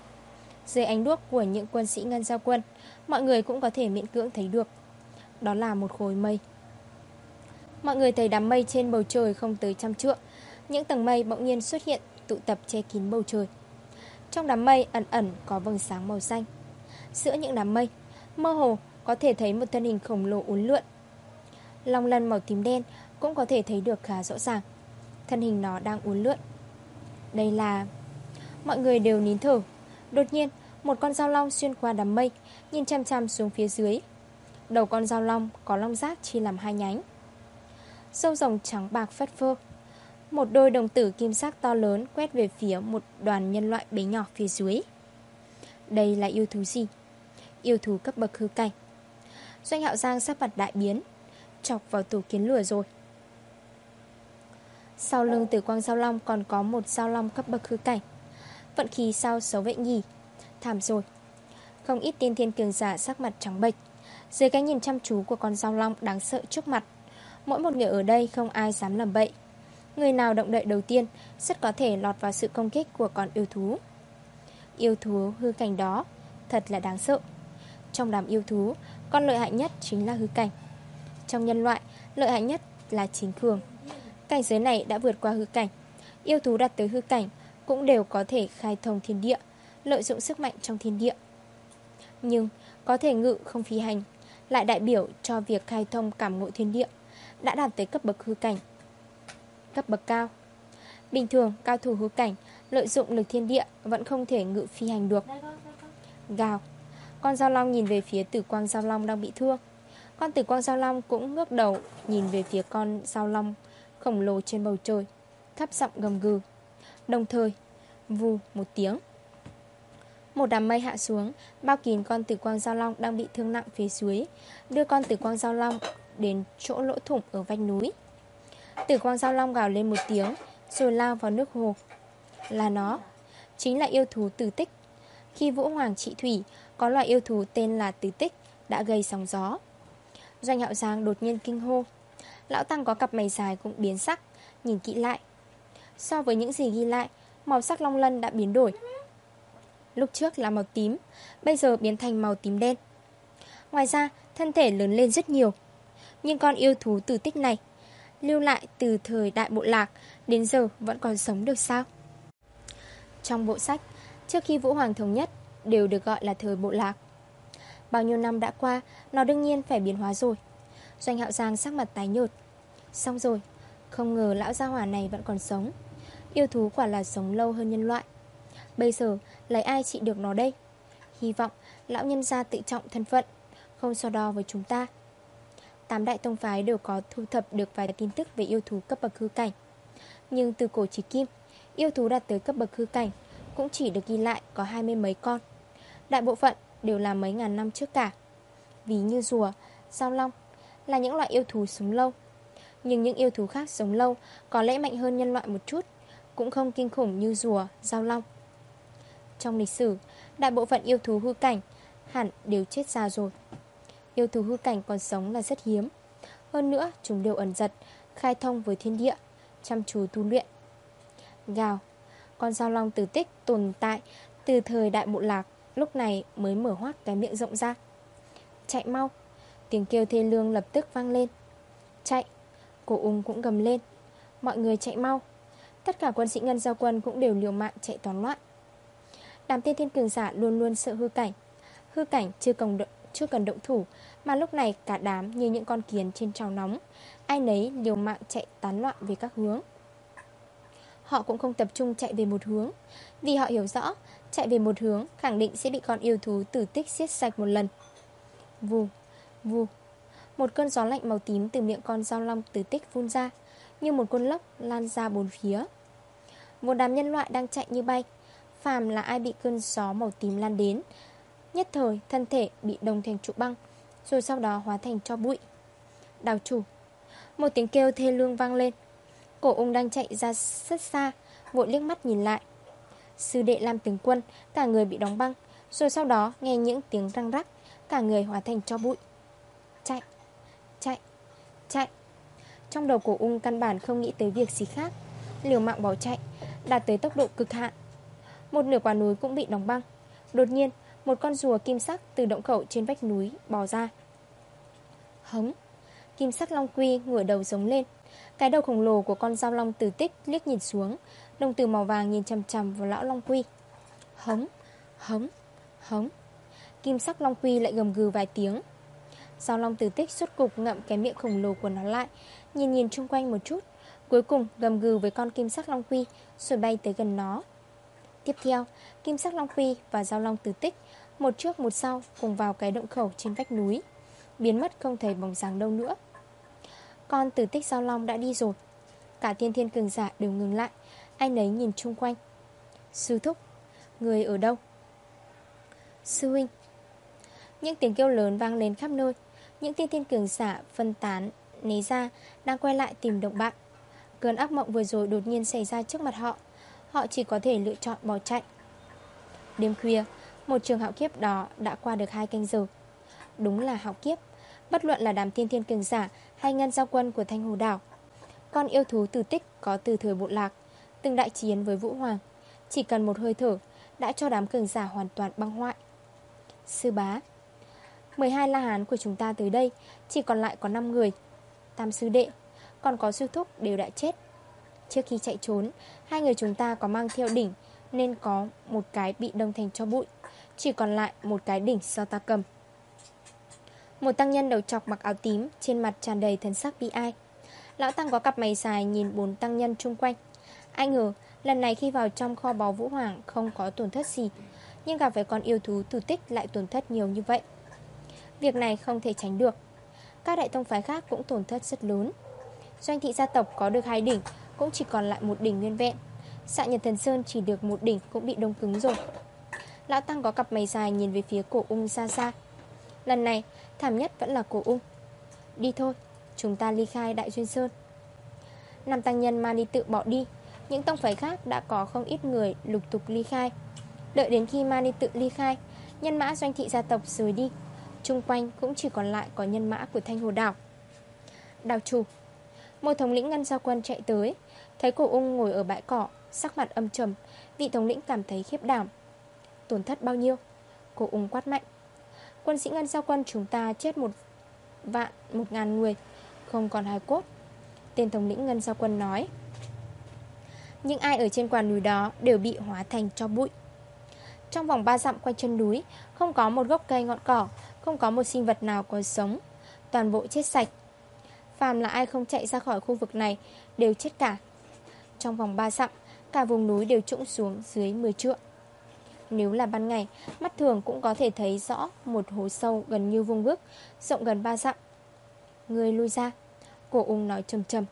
Dưới ánh đuốc của những quân sĩ ngân giao quân, Mọi người cũng có thể miễn cưỡng thấy được. Đó là một khối mây. Mọi người thấy đám mây trên bầu trời không tới trăm trượng. Những tầng mây bỗng nhiên xuất hiện, Tụ tập che kín bầu trời. Trong đám mây ẩn ẩn có vầng sáng màu xanh. Giữa những đám mây, Mơ hồ có thể thấy một thân hình khổng lồ uốn lượn. Long lân màu tím đen Cũng có thể thấy được khá rõ ràng. Thân hình nó đang uốn lượn. Đây là, Mọi người đều nín thở. Đột nhiên, một con dao long xuyên qua đám mây, Nhìn chăm chăm xuống phía dưới. Đầu con dao long có long rác chia làm hai nhánh. Sâu rồng trắng bạc phất phơ. Một đôi đồng tử kim sắc to lớn Quét về phía một đoàn nhân loại bé nhỏ phía dưới. Đây là yêu thú gì? Yêu thú cấp bậc hư cảnh. Doanh hạo giang sắc mặt đại biến, Chọc vào tủ kiến lửa rồi. Sau lưng tử quang giao long Còn có một giao long cấp bậc hư cảnh. Vận khí sao xấu vậy nhỉ? Thảm rồi. Không ít tiên thiên cường giả sắc mặt trắng bệch, Dưới cái nhìn chăm chú của con giao long đáng sợ trước mặt. Mỗi một người ở đây không ai dám làm bậy. Người nào động đậy đầu tiên Rất có thể lọt vào sự công kích của con yêu thú. Yêu thú hư cảnh đó Thật là đáng sợ. Trong đám yêu thú, Con lợi hại nhất chính là hư cảnh. Trong nhân loại, lợi hại nhất là chính cường. Cảnh giới này đã vượt qua hư cảnh. Yêu thú đạt tới hư cảnh Cũng đều có thể khai thông thiên địa, Lợi dụng sức mạnh trong thiên địa. Nhưng có thể ngự không phi hành Lại đại biểu cho việc khai thông cảm ngộ thiên địa đã đạt tới cấp bậc hư cảnh. Cấp bậc cao Bình thường, cao thủ hư cảnh lợi dụng lực thiên địa vẫn không thể ngự phi hành được. Gào Con dao long nhìn về phía tử quang dao long đang bị thương. Con tử quang dao long cũng ngước đầu nhìn về phía con dao long khổng lồ trên bầu trời, thấp giọng gầm gừ. Đồng thời, vù một tiếng. Một đám mây hạ xuống, bao kín con tử quang dao long đang bị thương nặng phía dưới, đưa con tử quang dao long đến chỗ lỗ thủng ở vách núi. Tử quang giao long gào lên một tiếng, Rồi lao vào nước hồ. Là nó, Chính là yêu thú tử tích. Khi Vũ Hoàng trị thủy Có loại yêu thú tên là tử tích Đã gây sóng gió. Doanh hạo giang đột nhiên kinh hô. Lão Tăng có cặp mày dài cũng biến sắc, Nhìn kỹ lại. So với những gì ghi lại, Màu sắc long lân đã biến đổi. Lúc trước là màu tím, Bây giờ biến thành màu tím đen. Ngoài ra, thân thể lớn lên rất nhiều nhưng con yêu thú từ tích này Lưu lại từ thời đại bộ lạc, Đến giờ vẫn còn sống được sao? Trong bộ sách, Trước khi Vũ Hoàng thống nhất Đều được gọi là thời bộ lạc, Bao nhiêu năm đã qua, Nó đương nhiên phải biến hóa rồi. Doanh hạo giang sắc mặt tái nhợt. Xong rồi, Không ngờ lão gia hỏa này vẫn còn sống. Yêu thú quả là sống lâu hơn nhân loại. Bây giờ, lấy ai trị được nó đây? Hy vọng lão nhân gia tự trọng thân phận, Không so đo với chúng ta. Tám đại tông phái đều có thu thập được vài tin tức về yêu thú cấp bậc hư cảnh. Nhưng từ cổ chỉ kim Yêu thú đạt tới cấp bậc hư cảnh Cũng chỉ được ghi lại có hai mươi mấy con. Đại bộ phận đều là mấy ngàn năm trước cả. Ví như rùa, sao long, là những loại yêu thú sống lâu. Nhưng những yêu thú khác sống lâu Có lẽ mạnh hơn nhân loại một chút Cũng không kinh khủng như rùa, giao long. Trong lịch sử Đại bộ phận yêu thú hư cảnh Hẳn đều chết ra rồi. Yêu thú hư cảnh còn sống là rất hiếm. Hơn nữa chúng đều ẩn giật Khai thông với thiên địa Chăm chú tu luyện. Gào Con dao long tử tích tồn tại Từ thời đại bộ lạc Lúc này mới mở hoác cái miệng rộng ra. Chạy mau Tiếng kêu thê lương lập tức vang lên. Chạy Cổ ung cũng gầm lên. Mọi người chạy mau Tất cả quân sĩ ngân giao quân cũng đều liều mạng chạy toán loạn. Đám tiên thiên cường giả luôn luôn sợ hư cảnh. Hư cảnh chưa công động, chưa cần động thủ Mà lúc này cả đám như những con kiến trên trào nóng. Ai nấy liều mạng chạy tán loạn về các hướng. Họ cũng không tập trung chạy về một hướng. Vì họ hiểu rõ Chạy về một hướng khẳng định sẽ bị con yêu thú tử tích xiết sạch một lần. Vù, vù. Một cơn gió lạnh màu tím từ miệng con dao long tử tích phun ra Như một cơn lốc lan ra bốn phía. Một đám nhân loại đang chạy như bay. Phàm là ai bị cơn gió màu tím lan đến Nhất thời thân thể bị đông thành trụ băng Rồi sau đó hóa thành cho bụi. Đào chủ Một tiếng kêu thê lương vang lên. Cổ ung đang chạy ra rất xa Vội liếc mắt nhìn lại. Sư đệ làm tướng quân Cả người bị đóng băng Rồi sau đó nghe những tiếng răng rắc Cả người hóa thành cho bụi. Chạy, chạy, chạy. Trong đầu cổ ung căn bản không nghĩ tới việc gì khác. Liều mạng bỏ chạy Đạt tới tốc độ cực hạn. Một nửa quả núi cũng bị đóng băng. Đột nhiên một con rùa kim sắc từ động khẩu trên vách núi bò ra. Hống. Kim sắc long quy ngửa đầu giống lên. Cái đầu khổng lồ của con dao long tử tích liếc nhìn xuống, Đồng tử màu vàng nhìn chầm chầm vào lão long quy. Hống Hống Hống. Kim sắc long quy lại gầm gừ vài tiếng. Dao long tử tích suốt cục ngậm cái miệng khổng lồ của nó lại, Nhìn nhìn chung quanh một chút, Cuối cùng gầm gừ với con kim sắc long quy, Rồi bay tới gần nó. Tiếp theo, Kim sắc long quy và dao long tử tích một trước một sau, cùng vào cái động khẩu trên vách núi. Biến mất không thấy bóng dáng đâu nữa. Con tử tích giao long đã đi rồi. Cả tiên thiên cường giả đều ngừng lại. Anh ấy nhìn chung quanh. Sư thúc, Người ở đâu? Sư huynh. Những tiếng kêu lớn vang lên khắp nơi. Những tiên thiên cường giả phân tán, Né ra, đang quay lại tìm động bạn. Cơn ác mộng vừa rồi đột nhiên xảy ra trước mặt họ. Họ chỉ có thể lựa chọn bỏ chạy. Đêm khuya một trường hạo kiếp đó đã qua được hai canh giờ. Đúng là hạo kiếp, Bất luận là đám tiên thiên cường giả Hay ngân giao quân của Thanh Hồ Đảo, Con yêu thú tử tích có từ thời bộ lạc, Từng đại chiến với Vũ Hoàng, Chỉ cần một hơi thở Đã cho đám cường giả hoàn toàn băng hoại. Sư bá 12 la hán của chúng ta tới đây Chỉ còn lại có 5 người. Tam sư đệ, Còn có sư thúc đều đã chết. Trước khi chạy trốn, Hai người chúng ta có mang theo đỉnh Nên có một cái bị đông thành cho bụi. Chỉ còn lại một cái đỉnh do ta cầm. Một tăng nhân đầu chọc mặc áo tím, Trên mặt tràn đầy thần sắc bi ai. Lão Tăng có cặp mày dài nhìn bốn tăng nhân chung quanh. Ai ngờ, lần này khi vào trong kho báu Vũ Hoàng Không có tổn thất gì, Nhưng gặp phải con yêu thú tử tích lại tổn thất nhiều như vậy. Việc này không thể tránh được. Các đại tông phái khác cũng tổn thất rất lớn. Doanh thị gia tộc có được hai đỉnh, Cũng chỉ còn lại một đỉnh nguyên vẹn. Xạ Nhật Thần Sơn chỉ được một đỉnh cũng bị đông cứng rồi. Lão Tăng có cặp mày dài nhìn về phía cổ ung xa xa Lần này, thảm nhất vẫn là cổ ung. Đi thôi, Chúng ta ly khai Đại Duyên Sơn. Năm tăng nhân mà đi tự bỏ đi. Những tông phái khác đã có không ít người lục tục ly khai. Đợi đến khi Mani tự ly khai, Nhân mã doanh thị gia tộc rời đi. Trung quanh cũng chỉ còn lại có nhân mã của Thanh Hồ Đảo. Đào chủ. Một thống lĩnh ngân giao quân chạy tới. Thấy cổ ung ngồi ở bãi cỏ, Sắc mặt âm trầm. Vị thống lĩnh cảm thấy khiếp đảm. Tổn thất bao nhiêu? Cổ ung quát mạnh. Quân sĩ ngân giao quân chúng ta chết một vạn Một ngàn người, Không còn hài cốt. Tên thống lĩnh ngân giao quân nói. Nhưng ai ở trên quả núi đó Đều bị hóa thành cho bụi. Trong vòng 3 dặm quanh chân núi, Không có một gốc cây ngọn cỏ, Không có một sinh vật nào còn sống. Toàn bộ chết sạch. Phàm là ai không chạy ra khỏi khu vực này Đều chết cả. Trong vòng 3 dặm, Cả vùng núi đều trũng xuống dưới 10 trượng. Nếu là ban ngày. Mắt thường cũng có thể thấy rõ Một hố sâu gần như vuông vức Rộng gần ba dặm. Người lui ra Cổ ung nói trầm trầm.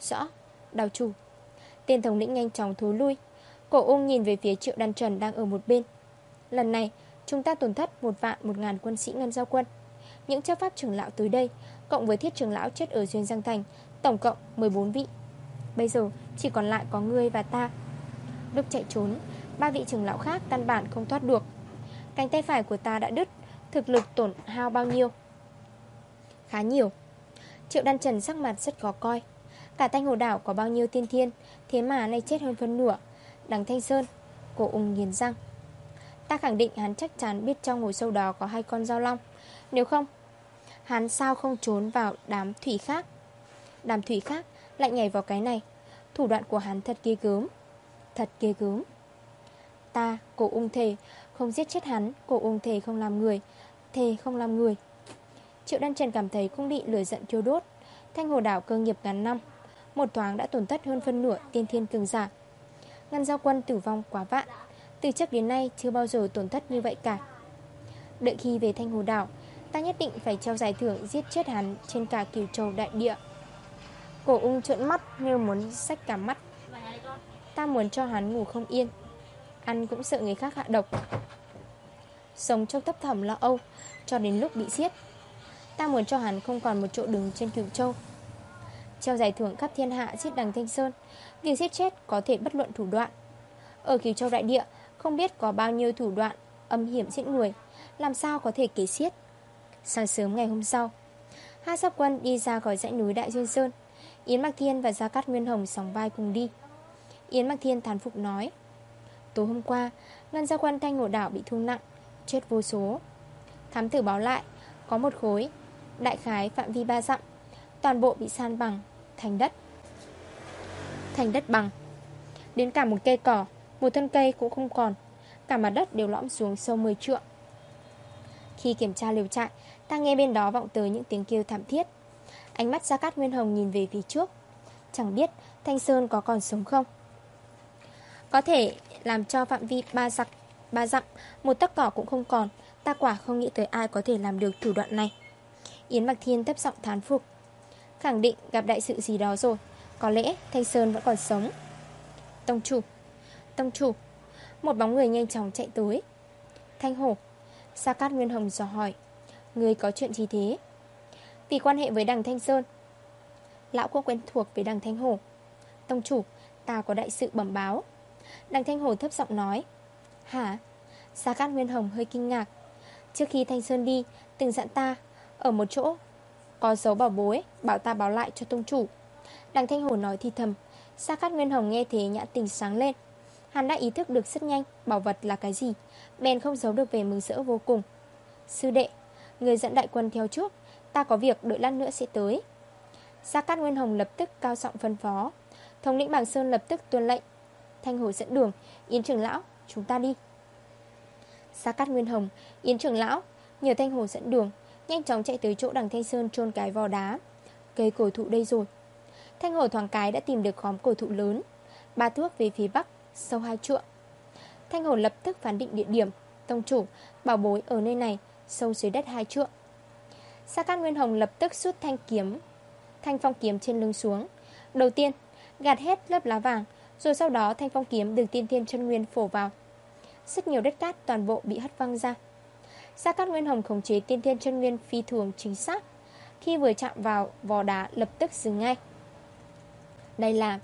Rõ, đào chủ. Tên thống lĩnh nhanh chóng thối lui. Cổ ung nhìn về phía triệu đan trần đang ở một bên. Lần này chúng ta tổn thất một vạn một ngàn quân sĩ ngân giao quân. Những chấp pháp trưởng lão tới đây Cộng với thiết trưởng lão chết ở Duyên Giang Thành Tổng cộng 14 vị. Bây giờ chỉ còn lại có ngươi và ta. Lúc chạy trốn Ba vị trưởng lão khác căn bản không thoát được. Cánh tay phải của ta đã đứt, Thực lực tổn hao bao nhiêu? Khá nhiều. Triệu đan trần sắc mặt rất khó coi. Cả thanh hồ đảo có bao nhiêu tiên thiên, Thế mà nay chết hơn phân nửa. Đằng Thanh Sơn Cổ ung nghiền răng. Ta khẳng định hắn chắc chắn biết trong hồ sâu đó có hai con dao long. Nếu không, Hắn sao không trốn vào đám thủy khác? Đám thủy khác lại nhảy vào cái này. Thủ đoạn của hắn thật ghê gớm. Thật ghê gớm. Ta, cổ ung thề Không giết chết hắn Cổ ung thề không làm người Thề không làm người. Triệu Đan Trần cảm thấy cũng bị lửa giận thiêu đốt. Thanh hồ đảo cơ nghiệp ngàn năm Một thoáng đã tổn thất hơn phân nửa tiên thiên cường giả. Ngăn giao quân tử vong quá vạn Từ trước đến nay chưa bao giờ tổn thất như vậy cả. Đợi khi về Thanh Hồ Đảo Ta nhất định phải treo giải thưởng giết chết hắn Trên cả cửu châu đại địa. Cổ ung trợn mắt như muốn sách cả mắt. Ta muốn cho hắn ngủ không yên. Ăn cũng sợ người khác hạ độc. Sống trong thấp thỏm lo âu, Cho đến lúc bị giết. Ta muốn cho hắn không còn một chỗ đứng trên cửu châu. Treo giải thưởng khắp thiên hạ giết đằng Thanh Sơn Việc giết chết có thể bất luận thủ đoạn. Ở cửu châu đại địa, Không biết có bao nhiêu thủ đoạn Âm hiểm giết người, Làm sao có thể kể xiết. Sáng sớm ngày hôm sau Hai sắp quân đi ra khỏi dãy núi Đại Duyên Sơn. Yến Mạc Thiên và Gia Cát Nguyên Hồng sóng vai cùng đi. Yến Mạc Thiên thán phục nói Tối hôm qua Ngân gia quan thanh ngộ đảo bị thương nặng, Chết vô số. Thám tử báo lại, Có một khối, Đại khái phạm vi ba dặm, Toàn bộ bị san bằng Thành đất. Thành đất bằng. Đến cả một cây cỏ, Một thân cây cũng không còn, Cả mặt đất đều lõm xuống sâu 10 trượng. Khi kiểm tra liều trại, Ta nghe bên đó vọng tới những tiếng kêu thảm thiết. Ánh mắt Gia Cát Nguyên Hồng nhìn về phía trước. Chẳng biết Thanh Sơn có còn sống không? Có thể làm cho phạm vi ba giặc, ba dặm, Một tấc cỏ cũng không còn. Ta quả không nghĩ tới ai có thể làm được thủ đoạn này. Yến Mạc Thiên thấp giọng thán phục. Khẳng định gặp đại sự gì đó rồi. Có lẽ Thanh Sơn vẫn còn sống. Tông chủ Tông chủ. Một bóng người nhanh chóng chạy tới. Thanh Hổ, Sa Cát Nguyên Hồng dò hỏi. Người có chuyện gì thế? Vì quan hệ với đằng Thanh Sơn. Lão cũng quen thuộc với đằng Thanh Hổ. Tông chủ, Ta có đại sự bẩm báo. Đằng Thanh Hổ thấp giọng nói. Hả? Sa Cát Nguyên Hồng hơi kinh ngạc. Trước khi Thanh Sơn đi, Từng dặn ta, Ở một chỗ, Có dấu bảo bối, Bảo ta báo lại cho tông chủ. Đằng Thanh Hổ nói thì thầm. Sa Cát Nguyên Hồng nghe thế nhã tình sáng lên. Hắn đã ý thức được rất nhanh Bảo vật là cái gì, Bèn không giấu được về mừng rỡ vô cùng. Sư đệ, Người dẫn đại quân theo trước, Ta có việc đợi lát nữa sẽ tới. Sa Cát Nguyên Hồng lập tức cao giọng phân phó. Thống lĩnh Bảng Sơn lập tức tuân lệnh. Thanh Hồi dẫn đường. Yến trưởng lão, chúng ta đi. Sa Cát Nguyên Hồng, Yến trưởng lão, Nhờ Thanh Hồi dẫn đường, Nhanh chóng chạy tới chỗ đằng Thanh Sơn trôn cái vò đá. Cây cổ thụ đây rồi. Thanh Hồi thoáng cái đã tìm được khóm cổ thụ lớn. Ba thước về phía bắc, Sâu hai trượng. Thanh Hồi lập tức phán định địa điểm. Tông chủ, bảo bối ở nơi này, Sâu dưới đất hai trượng. Sa Cát Nguyên Hồng lập tức rút thanh kiếm, Thanh phong kiếm trên lưng xuống. Đầu tiên, gạt hết lớp lá vàng rồi sau đó thanh phong kiếm được tiên thiên chân nguyên phổ vào. Rất nhiều đất cát toàn bộ bị hất văng ra. Gia Cát Nguyên Hồng khống chế tiên thiên chân nguyên phi thường chính xác. Khi vừa chạm vào, vò đá lập tức dừng ngay. Đây là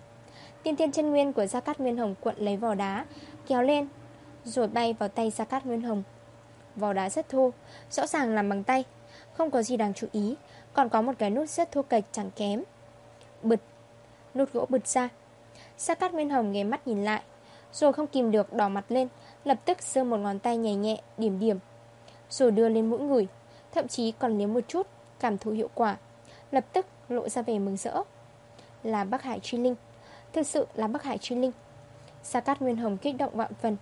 Tiên thiên chân nguyên của Gia Cát Nguyên Hồng cuộn lấy vò đá, Kéo lên, Rồi bay vào tay Gia Cát Nguyên Hồng. Vò đá rất thô, Rõ ràng làm bằng tay, Không có gì đáng chú ý, Còn có một cái nút rất thô kệch chẳng kém. Bực, Nút gỗ bực ra Sa Cát Nguyên Hồng nghe mắt nhìn lại, Rồi không kìm được đỏ mặt lên, Lập tức giơ một ngón tay nhẹ nhẹ, điểm điểm. Rồi đưa lên mũi người Thậm chí còn liếm một chút, Cảm thụ hiệu quả. Lập tức lộ ra vẻ mừng rỡ. Là Bắc Hải Truy Linh. Thực sự là Bắc Hải Truy Linh. Sa Cát Nguyên Hồng kích động vạn phần.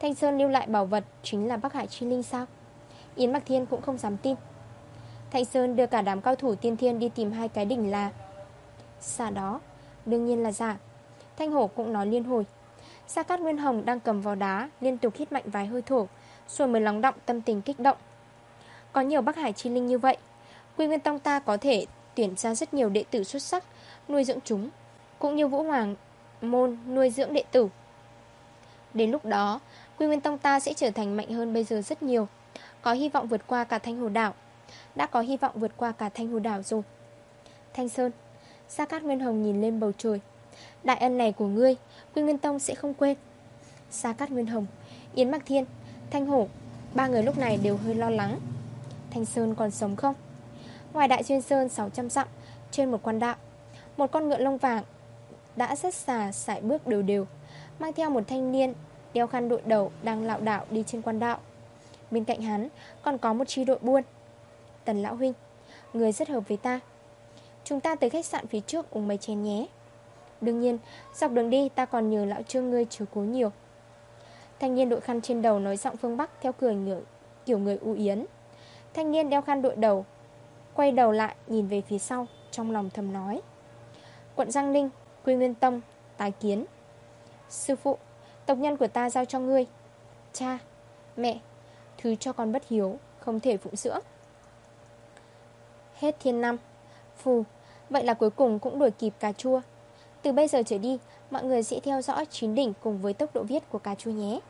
Thanh Sơn lưu lại bảo vật Chính là Bắc Hải Truy Linh sao? Yến Mạc Thiên cũng không dám tin. Thanh Sơn đưa cả đám cao thủ tiên thiên đi tìm hai cái đỉnh là. Xa đó, Đương nhiên là giả. Thanh Hổ cũng nói liên hồi. Sa Cát Nguyên Hồng đang cầm vào đá, Liên tục hít mạnh vài hơi thổ Rồi mới lắng động, tâm tình kích động. Có nhiều Bắc Hải Chi Linh như vậy, Quy Nguyên Tông ta có thể tuyển ra rất nhiều đệ tử xuất sắc, Nuôi dưỡng chúng, Cũng như Vũ Hoàng Môn nuôi dưỡng đệ tử. Đến lúc đó, Quy Nguyên Tông ta sẽ trở thành mạnh hơn bây giờ rất nhiều. Có hy vọng vượt qua cả Thanh Hồ Đảo. Đã có hy vọng vượt qua cả thanh hồ đảo rồi. Thanh Sơn, Sa Cát Nguyên Hồng nhìn lên bầu trời. Đại ân này của ngươi, Quy Nguyên Tông sẽ không quên. Sa Cát Nguyên Hồng Yến Mạc Thiên, Thanh Hổ, Ba người lúc này đều hơi lo lắng. Thanh Sơn còn sống không? Ngoài đại chuyên sơn 600 dặm, Trên một quan đạo, Một con ngựa lông vàng Đã rất xà sải bước đều đều, Mang theo một thanh niên Đeo khăn đội đầu đang lạo đảo đi trên quan đạo. Bên cạnh hắn còn có một chi đội buôn. Tần Lão Huynh, Người rất hợp với ta. Chúng ta tới khách sạn phía trước uống mấy chén nhé. Đương nhiên Dọc đường đi ta còn nhờ lão trương ngươi chiếu cố nhiều. Thanh niên đội khăn trên đầu nói giọng phương Bắc Theo cười ngựa, kiểu người u yến. Thanh niên đeo khăn đội đầu Quay đầu lại nhìn về phía sau Trong lòng thầm nói. Quận Giang Ninh, Quy Nguyên Tông, Tái Kiến. Sư phụ Tộc nhân của ta giao cho ngươi. Cha, mẹ Thứ cho con bất hiếu Không thể phụng sữa. Hết thiên năm. Phù Vậy là cuối cùng cũng đuổi kịp cà chua. Từ bây giờ trở đi, Mọi người sẽ theo dõi chín đỉnh cùng với tốc độ viết của cà chua nhé.